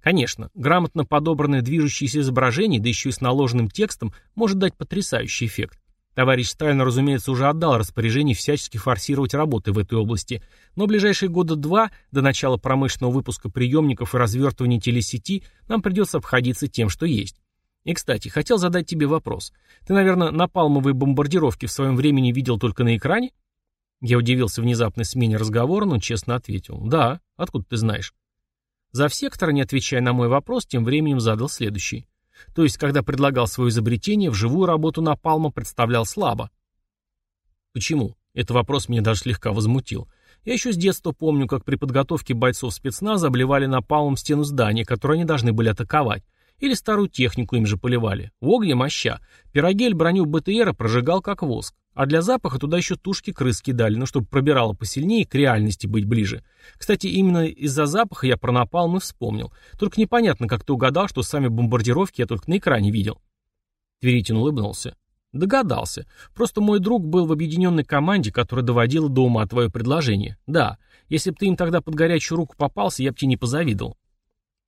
Конечно, грамотно подобранное движущееся изображение, да еще и с наложенным текстом, может дать потрясающий эффект. Товарищ Сталин, разумеется, уже отдал распоряжение всячески форсировать работы в этой области, но ближайшие года два, до начала промышленного выпуска приемников и развертывания телесети, нам придется обходиться тем, что есть. И, кстати, хотел задать тебе вопрос. Ты, наверное, напалмовые бомбардировки в своем времени видел только на экране? Я удивился внезапной смене разговора, но честно ответил. Да, откуда ты знаешь? За сектор, не отвечая на мой вопрос, тем временем задал следующий. То есть, когда предлагал свое изобретение, вживую работу напалма представлял слабо. Почему? Этот вопрос меня даже слегка возмутил. Я еще с детства помню, как при подготовке бойцов спецназа обливали напалмом стену здания, которое они должны были атаковать. Или старую технику им же поливали. В огне моща. Пирогель броню БТРа прожигал как воск. А для запаха туда еще тушки крыс кидали, ну, чтобы пробирало посильнее к реальности быть ближе. Кстати, именно из-за запаха я про напалм и вспомнил. Только непонятно, как ты угадал, что сами бомбардировки я только на экране видел. Тверитин улыбнулся. Догадался. Просто мой друг был в объединенной команде, которая доводила до ума твое предложение. Да, если бы ты им тогда под горячую руку попался, я бы тебе не позавидовал.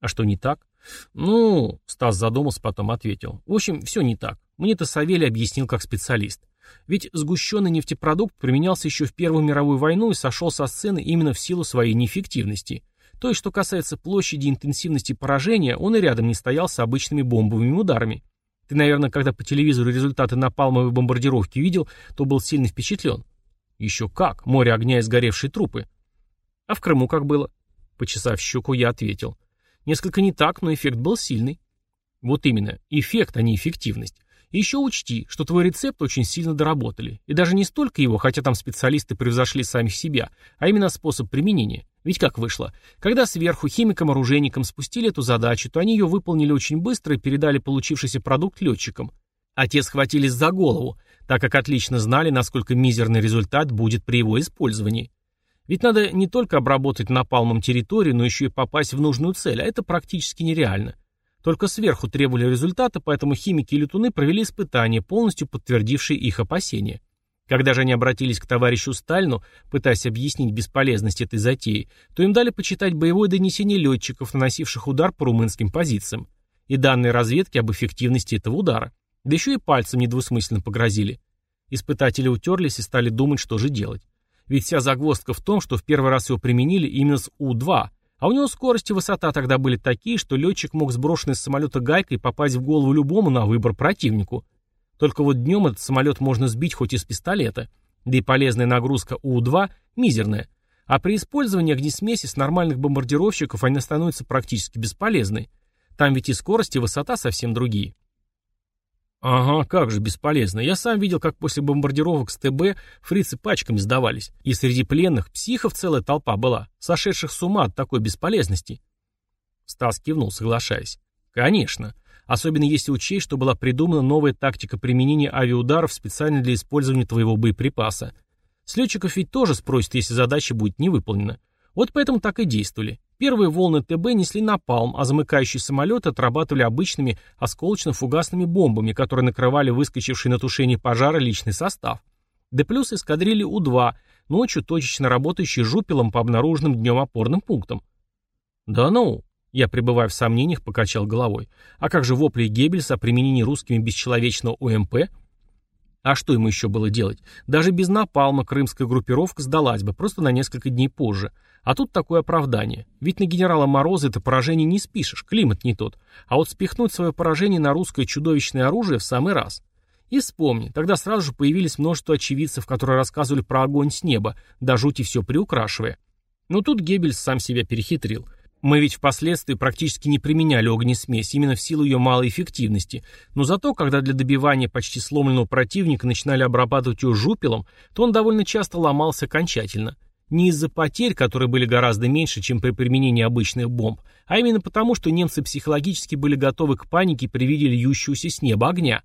А что не так? Ну, Стас задумался, потом ответил. В общем, все не так. Мне-то Савелий объяснил как специалист. Ведь сгущенный нефтепродукт применялся еще в Первую мировую войну и сошел со сцены именно в силу своей неэффективности. То есть, что касается площади интенсивности поражения, он и рядом не стоял с обычными бомбовыми ударами. Ты, наверное, когда по телевизору результаты напалмовой бомбардировки видел, то был сильно впечатлен. Еще как, море огня и сгоревшие трупы. А в Крыму как было? Почесав щеку, я ответил. Несколько не так, но эффект был сильный. Вот именно, эффект, а не эффективность. И еще учти, что твой рецепт очень сильно доработали. И даже не столько его, хотя там специалисты превзошли самих себя, а именно способ применения. Ведь как вышло? Когда сверху химикам-оружейникам спустили эту задачу, то они ее выполнили очень быстро и передали получившийся продукт летчикам. А те схватились за голову, так как отлично знали, насколько мизерный результат будет при его использовании. Ведь надо не только обработать напалмом территорию, но еще и попасть в нужную цель, а это практически нереально. Только сверху требовали результата, поэтому химики и летуны провели испытания, полностью подтвердившие их опасения. Когда же они обратились к товарищу Сталину, пытаясь объяснить бесполезность этой затеи, то им дали почитать боевое донесение летчиков, наносивших удар по румынским позициям, и данные разведки об эффективности этого удара. Да еще и пальцем недвусмысленно погрозили. Испытатели утерлись и стали думать, что же делать. Ведь вся загвоздка в том, что в первый раз его применили именно с У-2, а у него скорость и высота тогда были такие, что летчик мог сброшенный с самолета гайкой попасть в голову любому на выбор противнику. Только вот днем этот самолет можно сбить хоть из пистолета, да и полезная нагрузка У-2 мизерная. А при использовании огнесмеси с нормальных бомбардировщиков они становятся практически бесполезной. Там ведь и скорость, и высота совсем другие. Ага, как же бесполезно. Я сам видел, как после бомбардировок с ТБ фрицы пачками сдавались. И среди пленных психов целая толпа была, сошедших с ума от такой бесполезности. Стас кивнул, соглашаясь. Конечно. Особенно если учесть, что была придумана новая тактика применения авиаударов специально для использования твоего боеприпаса. С летчиков ведь тоже спросят, если задача будет не выполнена. Вот поэтому так и действовали. Первые волны ТБ несли напалм, а замыкающие самолеты отрабатывали обычными осколочно-фугасными бомбами, которые накрывали выскочивший на тушение пожара личный состав. Да плюс эскадрильи У-2, ночью точечно работающий жупелом по обнаруженным днем опорным пунктам. Да ну, я, пребывая в сомнениях, покачал головой. А как же вопли Геббельса о применении русскими бесчеловечного ОМП? А что ему еще было делать? Даже без напалма крымская группировка сдалась бы, просто на несколько дней позже. А тут такое оправдание. Ведь на генерала Мороза это поражение не спишешь, климат не тот. А вот спихнуть свое поражение на русское чудовищное оружие в самый раз. И вспомни, тогда сразу же появились множество очевидцев, которые рассказывали про огонь с неба, до жути все приукрашивая. Но тут Геббельс сам себя перехитрил. Мы ведь впоследствии практически не применяли огнесмесь, именно в силу ее малой эффективности. Но зато, когда для добивания почти сломленного противника начинали обрабатывать ее жупелом, то он довольно часто ломался окончательно – не из-за потерь, которые были гораздо меньше, чем при применении обычных бомб, а именно потому, что немцы психологически были готовы к панике при виде льющегося с неба огня.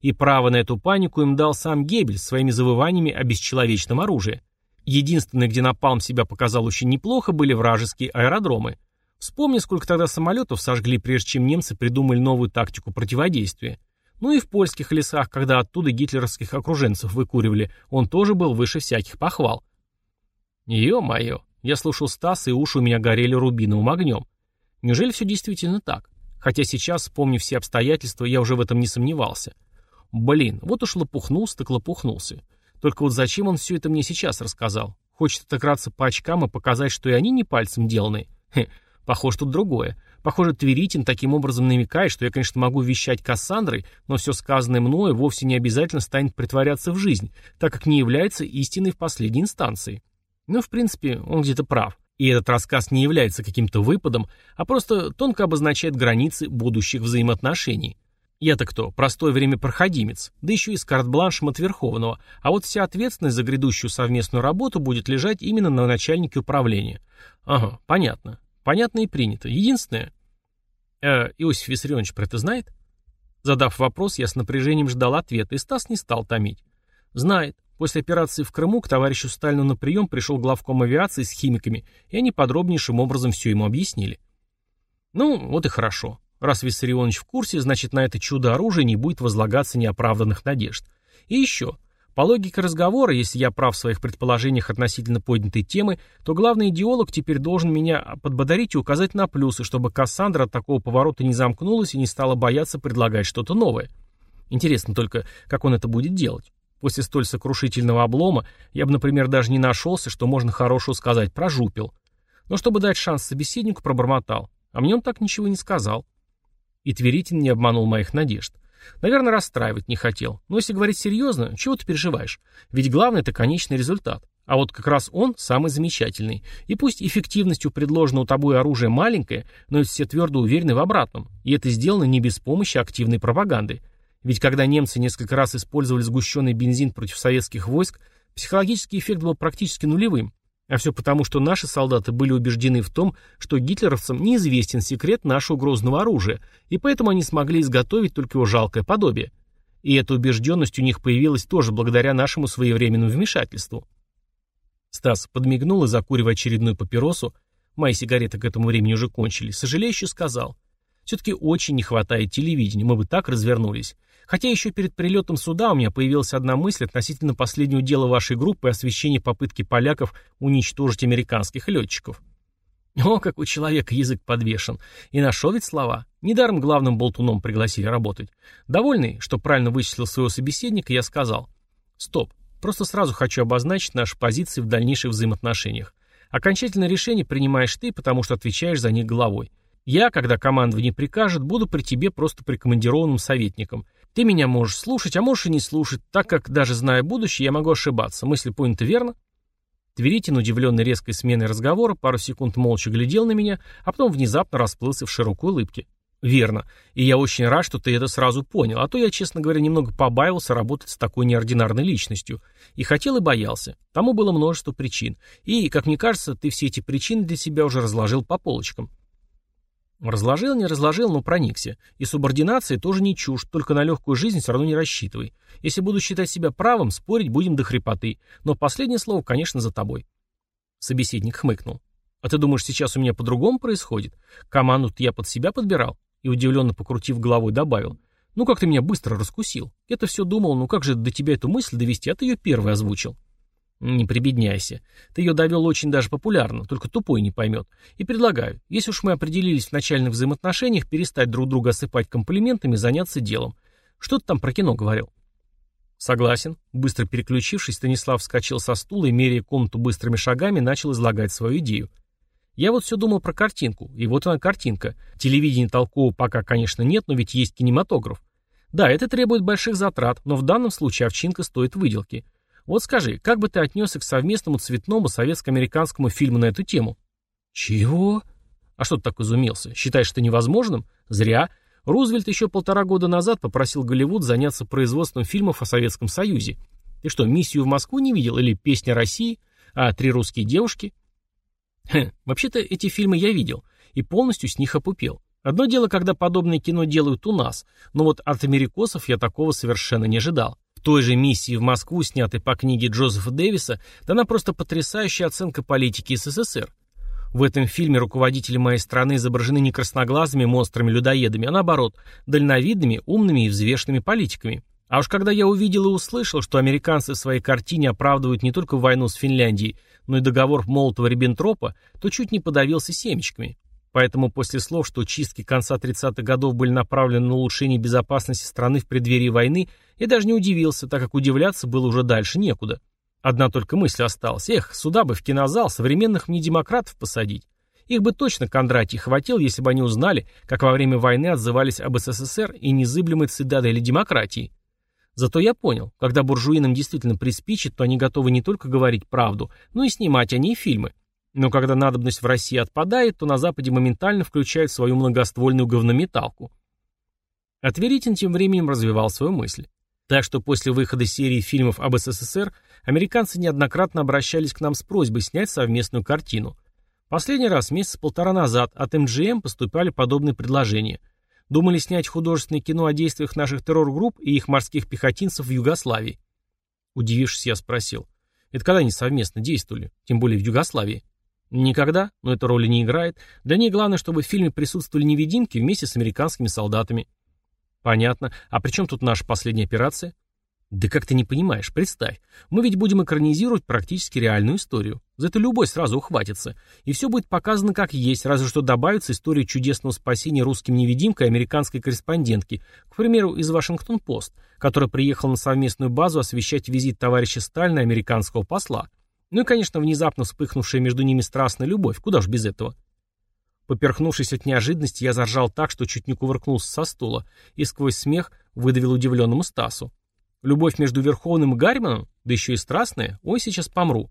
И право на эту панику им дал сам Геббель своими завываниями о бесчеловечном оружии. Единственное, где Напалм себя показал очень неплохо, были вражеские аэродромы. Вспомни, сколько тогда самолетов сожгли, прежде чем немцы придумали новую тактику противодействия. Ну и в польских лесах, когда оттуда гитлеровских окруженцев выкуривали, он тоже был выше всяких похвал. Ё-моё, я слушал Стаса, и уши у меня горели рубиновым огнем. Неужели все действительно так? Хотя сейчас, вспомнив все обстоятельства, я уже в этом не сомневался. Блин, вот уж лопухнулся, так лопухнулся. Только вот зачем он все это мне сейчас рассказал? Хочет отыграться по очкам и показать, что и они не пальцем деланы? Хе, похоже, тут другое. Похоже, Тверитин таким образом намекает, что я, конечно, могу вещать Кассандрой, но все сказанное мною вовсе не обязательно станет притворяться в жизнь, так как не является истиной в последней инстанции. Но, в принципе, он где-то прав. И этот рассказ не является каким-то выпадом, а просто тонко обозначает границы будущих взаимоотношений. Я-то кто? Простой времяпроходимец, да еще и с карт-бланшем от Верховного, а вот вся ответственность за грядущую совместную работу будет лежать именно на начальнике управления. Ага, понятно. Понятно и принято. Единственное... Э, Иосиф Виссарионович про это знает? Задав вопрос, я с напряжением ждал ответа, и Стас не стал томить. Знает. После операции в Крыму к товарищу Сталину на прием пришел главком авиации с химиками, и они подробнейшим образом все ему объяснили. Ну, вот и хорошо. Раз Виссарионович в курсе, значит на это чудо оружия не будет возлагаться неоправданных надежд. И еще. По логике разговора, если я прав в своих предположениях относительно поднятой темы, то главный идеолог теперь должен меня подбодрить и указать на плюсы, чтобы Кассандра от такого поворота не замкнулась и не стала бояться предлагать что-то новое. Интересно только, как он это будет делать. После столь сокрушительного облома я бы, например, даже не нашелся, что можно хорошего сказать про жупел. Но чтобы дать шанс собеседнику, пробормотал. А мне он так ничего не сказал. И Тверитин не обманул моих надежд. Наверное, расстраивать не хотел. Но если говорить серьезно, чего ты переживаешь? Ведь главное – это конечный результат. А вот как раз он самый замечательный. И пусть эффективность у предложенного тобой оружия маленькая, но все твердо уверены в обратном. И это сделано не без помощи активной пропаганды. Ведь когда немцы несколько раз использовали сгущенный бензин против советских войск, психологический эффект был практически нулевым. А все потому, что наши солдаты были убеждены в том, что гитлеровцам неизвестен секрет нашего грозного оружия, и поэтому они смогли изготовить только его жалкое подобие. И эта убежденность у них появилась тоже благодаря нашему своевременному вмешательству. Стас подмигнул и, закуривая очередную папиросу, мои сигареты к этому времени уже кончились, сожалеюще сказал. Все-таки очень не хватает телевидения, мы бы так развернулись. Хотя еще перед прилетом сюда у меня появилась одна мысль относительно последнего дела вашей группы освещения попытки поляков уничтожить американских летчиков. О, как у человека язык подвешен. И нашел ведь слова. Недаром главным болтуном пригласили работать. Довольный, что правильно вычислил своего собеседника, я сказал. Стоп. Просто сразу хочу обозначить наши позиции в дальнейших взаимоотношениях. Окончательное решение принимаешь ты, потому что отвечаешь за них головой. Я, когда командование прикажет, буду при тебе просто прикомандированным советником. Ты меня можешь слушать, а можешь и не слушать, так как, даже зная будущее, я могу ошибаться. Мысли поняты верно?» Тверитин, удивленный резкой сменой разговора, пару секунд молча глядел на меня, а потом внезапно расплылся в широкой улыбке. «Верно. И я очень рад, что ты это сразу понял, а то я, честно говоря, немного побаивался работать с такой неординарной личностью. И хотел, и боялся. Тому было множество причин. И, как мне кажется, ты все эти причины для себя уже разложил по полочкам. Разложил, не разложил, но проникся. И субординация тоже не чушь, только на легкую жизнь все равно не рассчитывай. Если буду считать себя правым, спорить будем до хрипоты. Но последнее слово, конечно, за тобой. Собеседник хмыкнул. А ты думаешь, сейчас у меня по-другому происходит? команду я под себя подбирал? И удивленно покрутив головой добавил. Ну как ты меня быстро раскусил. Я-то все думал, ну как же до тебя эту мысль довести, а ты ее первый озвучил. Не прибедняйся. Ты ее довел очень даже популярно, только тупой не поймет. И предлагаю, если уж мы определились в начальных взаимоотношениях, перестать друг друга осыпать комплиментами и заняться делом. Что ты там про кино говорил? Согласен. Быстро переключившись, Станислав вскочил со стула и, меряя комнату быстрыми шагами, начал излагать свою идею. Я вот все думал про картинку, и вот она картинка. Телевидения толкового пока, конечно, нет, но ведь есть кинематограф. Да, это требует больших затрат, но в данном случае овчинка стоит выделки. Вот скажи, как бы ты отнесся к совместному цветному советско-американскому фильму на эту тему? Чего? А что ты так изумился? Считаешь это невозможным? Зря. Рузвельт еще полтора года назад попросил Голливуд заняться производством фильмов о Советском Союзе. Ты что, миссию в Москву не видел? Или песня России? А три русские девушки? Хм, вообще-то эти фильмы я видел. И полностью с них опупел. Одно дело, когда подобное кино делают у нас, но вот от америкосов я такого совершенно не ожидал той же миссии в Москву, снятой по книге Джозефа Дэвиса, дана просто потрясающая оценка политики СССР. В этом фильме руководители моей страны изображены не красноглазыми монстрами-людоедами, а наоборот, дальновидными, умными и взвешенными политиками. А уж когда я увидел и услышал, что американцы в своей картине оправдывают не только войну с Финляндией, но и договор Молотова-Риббентропа, то чуть не подавился семечками. Поэтому после слов, что чистки конца 30-х годов были направлены на улучшение безопасности страны в преддверии войны, я даже не удивился, так как удивляться было уже дальше некуда. Одна только мысль осталась. Эх, сюда бы в кинозал современных мне демократов посадить. Их бы точно Кондратий хватил, если бы они узнали, как во время войны отзывались об СССР и незыблемой цитадели демократии. Зато я понял, когда буржуинам действительно приспичит, то они готовы не только говорить правду, но и снимать о ней фильмы. Но когда надобность в России отпадает, то на Западе моментально включают свою многоствольную говнометалку. Отверитин тем временем развивал свою мысль. Так что после выхода серии фильмов об СССР американцы неоднократно обращались к нам с просьбой снять совместную картину. Последний раз месяца полтора назад от МГМ поступали подобные предложения. Думали снять художественное кино о действиях наших террор-групп и их морских пехотинцев в Югославии. Удивившись, я спросил, это когда они совместно действовали, тем более в Югославии? Никогда, но эта роли не играет. Для них главное, чтобы в фильме присутствовали невидимки вместе с американскими солдатами. Понятно. А при чем тут наша последняя операция? Да как ты не понимаешь, представь. Мы ведь будем экранизировать практически реальную историю. За это любой сразу ухватится. И все будет показано как есть, разве что добавится история чудесного спасения русским невидимкой американской корреспондентки, к примеру, из Вашингтон-Пост, которая приехала на совместную базу освещать визит товарища Сталина американского посла. Ну и, конечно, внезапно вспыхнувшая между ними страстная любовь, куда ж без этого. Поперхнувшись от неожиданности, я заржал так, что чуть не кувыркнулся со стула, и сквозь смех выдавил удивленному Стасу. Любовь между Верховным и Гарриманом, да еще и страстная, ой, сейчас помру.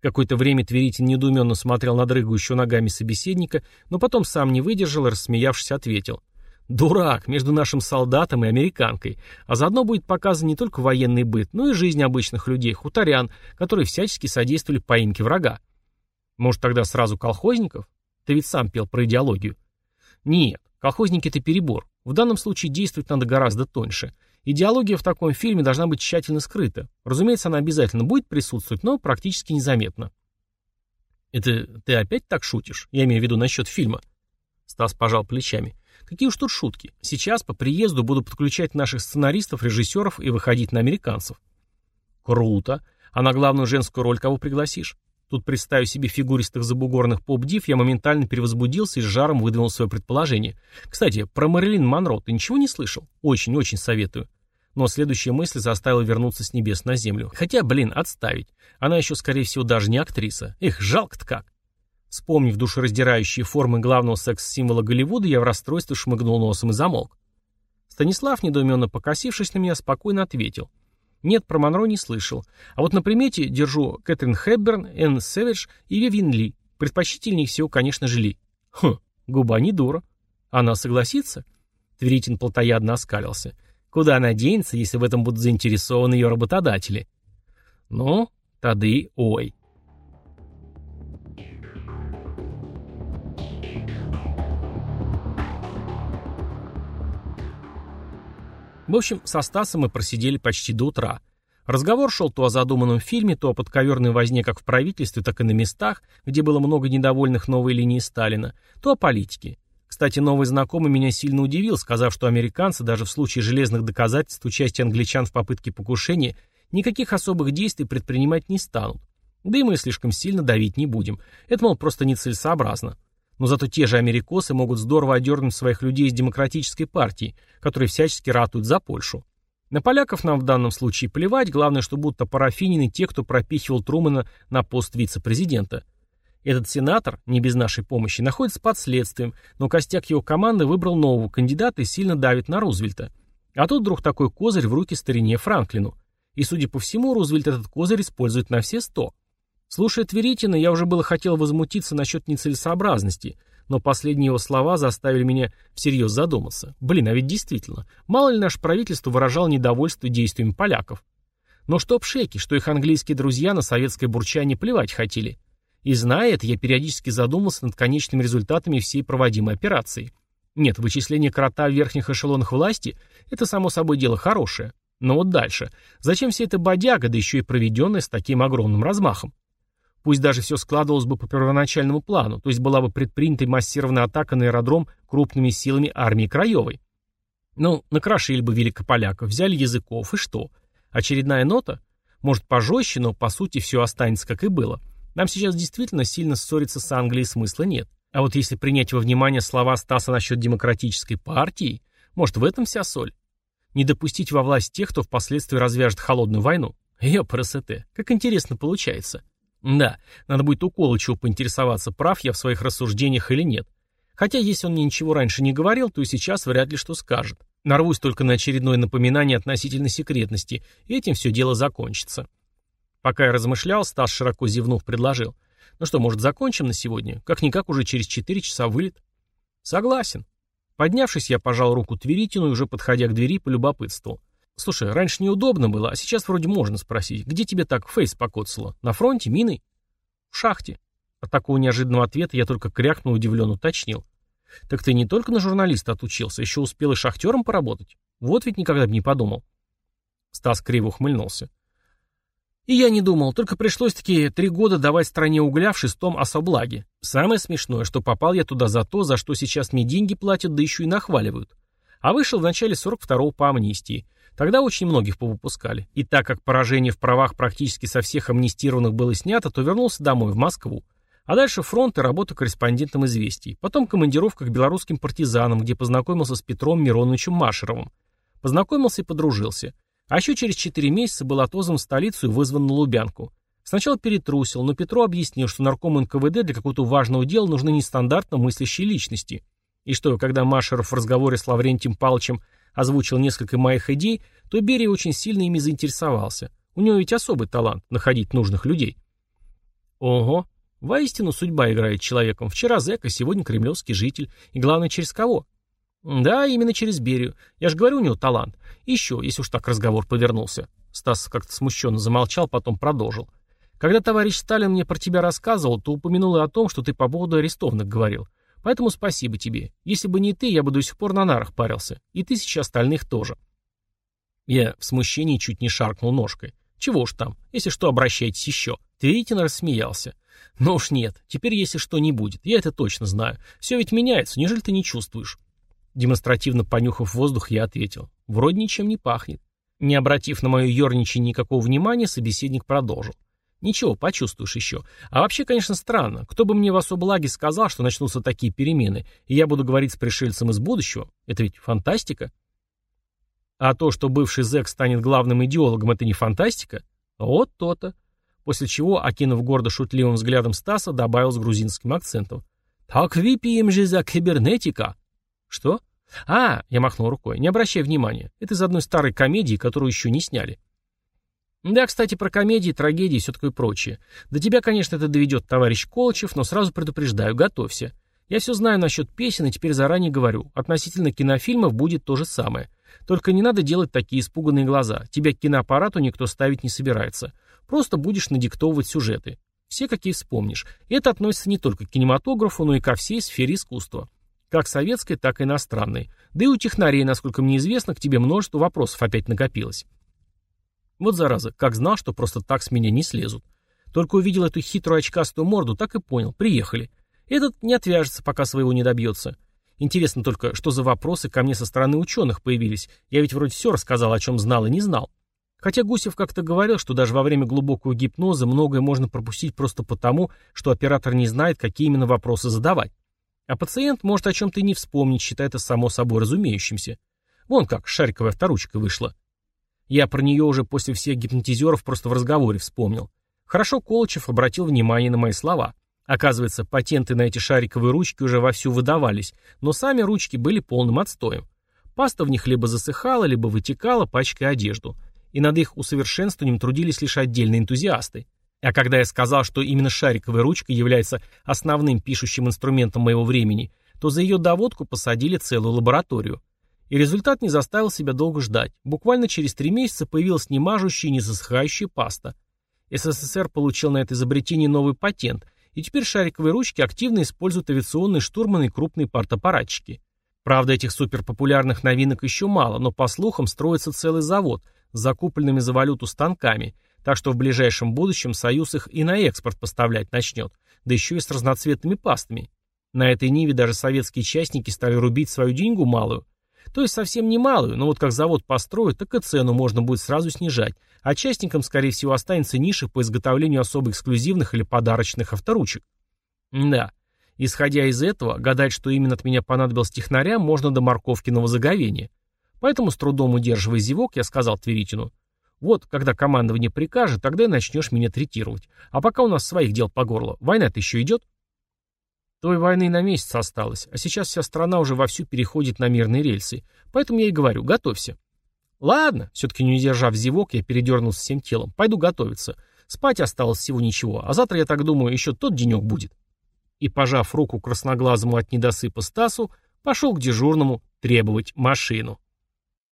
Какое-то время Тверитин недоуменно смотрел на дрыгающего ногами собеседника, но потом сам не выдержал и, рассмеявшись, ответил. Дурак, между нашим солдатом и американкой. А заодно будет показан не только военный быт, но и жизнь обычных людей, хуторян, которые всячески содействовали поимке врага. Может, тогда сразу колхозников? Ты ведь сам пел про идеологию. Нет, колхозники — это перебор. В данном случае действовать надо гораздо тоньше. Идеология в таком фильме должна быть тщательно скрыта. Разумеется, она обязательно будет присутствовать, но практически незаметно. Это ты опять так шутишь? Я имею в виду насчет фильма. Стас пожал плечами. Какие уж тут шутки. Сейчас по приезду буду подключать наших сценаристов, режиссеров и выходить на американцев. Круто. А на главную женскую роль кого пригласишь? Тут представив себе фигуристых забугорных поп-див, я моментально перевозбудился и с жаром выдвинул свое предположение. Кстати, про Мэрилин Монро ты ничего не слышал? Очень-очень советую. Но следующая мысль заставила вернуться с небес на землю. Хотя, блин, отставить. Она еще, скорее всего, даже не актриса. Эх, жалко-то как. Вспомнив душераздирающие формы главного секс-символа Голливуда, я в расстройстве шмыгнул носом и замолк. Станислав, недоуменно покосившись на меня, спокойно ответил. Нет, про Монро не слышал. А вот на примете держу Кэтрин Хэбберн, Энн Сэвидж и Вивин Ли. Предпочтительнее всего, конечно же, Ли. Хм, губа не дура. Она согласится? Тверитин плотоядно оскалился. Куда она денется, если в этом будут заинтересованы ее работодатели? Ну, тады ой. В общем, со Стасом мы просидели почти до утра. Разговор шел то о задуманном фильме, то о подковерной возне как в правительстве, так и на местах, где было много недовольных новой линии Сталина, то о политике. Кстати, новый знакомый меня сильно удивил, сказав, что американцы даже в случае железных доказательств участия англичан в попытке покушения никаких особых действий предпринимать не станут. Да и мы слишком сильно давить не будем. Это, мол, просто нецелесообразно. Но зато те же америкосы могут здорово одернуть своих людей из демократической партии, которые всячески ратуют за Польшу. На поляков нам в данном случае плевать, главное, что будто парафинины те, кто пропихивал Трумана на пост вице-президента. Этот сенатор, не без нашей помощи, находится под следствием, но костяк его команды выбрал нового кандидата и сильно давит на Рузвельта. А тут вдруг такой козырь в руки старине Франклину. И, судя по всему, Рузвельт этот козырь использует на все сто. Слушая Тверитина, я уже было хотел возмутиться насчет нецелесообразности, но последние его слова заставили меня всерьез задуматься. Блин, а ведь действительно, мало ли наше правительство выражало недовольство действиями поляков. Но что пшеки, что их английские друзья на советское бурчание плевать хотели. И зная это, я периодически задумался над конечными результатами всей проводимой операции. Нет, вычисление крота в верхних эшелонах власти – это само собой дело хорошее. Но вот дальше. Зачем вся эта бодяга, да еще и проведенная с таким огромным размахом? Пусть даже все складывалось бы по первоначальному плану, то есть была бы предпринята массированная атака на аэродром крупными силами армии Краевой. Ну, накрошили бы великополяков, взяли языков, и что? Очередная нота? Может, пожестче, но по сути все останется как и было. Нам сейчас действительно сильно ссориться с Англией смысла нет. А вот если принять во внимание слова Стаса насчет демократической партии, может, в этом вся соль? Не допустить во власть тех, кто впоследствии развяжет холодную войну? Ёпрст, как интересно получается. Да, надо будет у Колычева поинтересоваться, прав я в своих рассуждениях или нет. Хотя, если он мне ничего раньше не говорил, то и сейчас вряд ли что скажет. Нарвусь только на очередное напоминание относительно секретности, и этим все дело закончится. Пока я размышлял, Стас широко зевнув предложил. Ну что, может, закончим на сегодня? Как-никак уже через четыре часа вылет. Согласен. Поднявшись, я пожал руку Тверитину и уже подходя к двери, полюбопытствовал. Слушай, раньше неудобно было, а сейчас вроде можно спросить. Где тебе так фейс покоцало? На фронте, миной? В шахте. От такого неожиданного ответа я только крякнул удивленно уточнил. Так ты не только на журналиста отучился, еще успел и шахтером поработать. Вот ведь никогда бы не подумал. Стас криво ухмыльнулся. И я не думал, только пришлось-таки три года давать стране угля в шестом особлаге. Самое смешное, что попал я туда за то, за что сейчас мне деньги платят, да еще и нахваливают. А вышел в начале 42-го по амнистии. Тогда очень многих повыпускали. И так как поражение в правах практически со всех амнистированных было снято, то вернулся домой, в Москву. А дальше фронт и работа корреспондентом «Известий». Потом командировка к белорусским партизанам, где познакомился с Петром Мироновичем Машеровым. Познакомился и подружился. А еще через 4 месяца был отозван в столицу и вызван на Лубянку. Сначала перетрусил, но Петру объяснил, что нарком НКВД для какого-то важного дела нужны нестандартно мыслящие личности. И что, когда Машеров в разговоре с Лаврентием Павловичем озвучил несколько моих идей, то Берия очень сильно ими заинтересовался. У него ведь особый талант – находить нужных людей. Ого, воистину судьба играет человеком. Вчера зэк, а сегодня кремлевский житель. И главное, через кого? Да, именно через Берию. Я же говорю, у него талант. еще, если уж так разговор повернулся. Стас как-то смущенно замолчал, потом продолжил. Когда товарищ Сталин мне про тебя рассказывал, то упомянул и о том, что ты по поводу арестованных говорил. Поэтому спасибо тебе. Если бы не ты, я бы до сих пор на нарах парился. И тысячи остальных тоже. Я в смущении чуть не шаркнул ножкой. Чего уж там, если что, обращайтесь еще. Тверитин рассмеялся. Ну уж нет, теперь если что не будет, я это точно знаю. Все ведь меняется, неужели ты не чувствуешь? Демонстративно понюхав воздух, я ответил. Вроде ничем не пахнет. Не обратив на мое ерничание никакого внимания, собеседник продолжил. Ничего, почувствуешь еще. А вообще, конечно, странно. Кто бы мне в особлаге сказал, что начнутся такие перемены, и я буду говорить с пришельцем из будущего? Это ведь фантастика. А то, что бывший зэк станет главным идеологом, это не фантастика? Вот то-то. После чего, окинув гордо шутливым взглядом Стаса, добавил с грузинским акцентом. «Так выпьем же за кибернетика!» «Что?» «А!» — я махнул рукой. «Не обращай внимания. Это из одной старой комедии, которую еще не сняли». Да, кстати, про комедии, трагедии и все такое прочее. До тебя, конечно, это доведет товарищ Колчев, но сразу предупреждаю, готовься. Я все знаю насчет песен и теперь заранее говорю. Относительно кинофильмов будет то же самое. Только не надо делать такие испуганные глаза. Тебя к киноаппарату никто ставить не собирается. Просто будешь надиктовывать сюжеты. Все, какие вспомнишь. Это относится не только к кинематографу, но и ко всей сфере искусства. Как советской, так и иностранной. Да и у технарей, насколько мне известно, к тебе множество вопросов опять накопилось. Вот зараза, как знал, что просто так с меня не слезут. Только увидел эту хитрую очкастую морду, так и понял, приехали. Этот не отвяжется, пока своего не добьется. Интересно только, что за вопросы ко мне со стороны ученых появились. Я ведь вроде все рассказал, о чем знал и не знал. Хотя Гусев как-то говорил, что даже во время глубокого гипноза многое можно пропустить просто потому, что оператор не знает, какие именно вопросы задавать. А пациент может о чем-то и не вспомнить, считая это само собой разумеющимся. Вон как шариковая вторучка вышла. Я про нее уже после всех гипнотизеров просто в разговоре вспомнил. Хорошо Колычев обратил внимание на мои слова. Оказывается, патенты на эти шариковые ручки уже вовсю выдавались, но сами ручки были полным отстоем. Паста в них либо засыхала, либо вытекала, пачкая одежду. И над их усовершенствованием трудились лишь отдельные энтузиасты. А когда я сказал, что именно шариковая ручка является основным пишущим инструментом моего времени, то за ее доводку посадили целую лабораторию. И результат не заставил себя долго ждать. Буквально через три месяца появилась не мажущая и не засыхающая паста. СССР получил на это изобретение новый патент, и теперь шариковые ручки активно используют авиационные штурманы и крупные партаппаратчики. Правда, этих суперпопулярных новинок еще мало, но по слухам строится целый завод с закупленными за валюту станками, так что в ближайшем будущем Союз их и на экспорт поставлять начнет, да еще и с разноцветными пастами. На этой ниве даже советские частники стали рубить свою деньгу малую, то есть совсем немалую, но вот как завод построят, так и цену можно будет сразу снижать, а частникам, скорее всего, останется ниша по изготовлению особо эксклюзивных или подарочных авторучек. Да, исходя из этого, гадать, что именно от меня понадобилось технарям, можно до морковкиного заговения. Поэтому, с трудом удерживая зевок, я сказал Тверитину, вот, когда командование прикажет, тогда и начнешь меня третировать. А пока у нас своих дел по горло. Война-то еще идет? Той войны на месяц осталось, а сейчас вся страна уже вовсю переходит на мирные рельсы. Поэтому я и говорю, готовься. Ладно, все-таки не удержав зевок, я передернулся всем телом. Пойду готовиться. Спать осталось всего ничего, а завтра, я так думаю, еще тот денек будет. И, пожав руку красноглазому от недосыпа Стасу, пошел к дежурному требовать машину.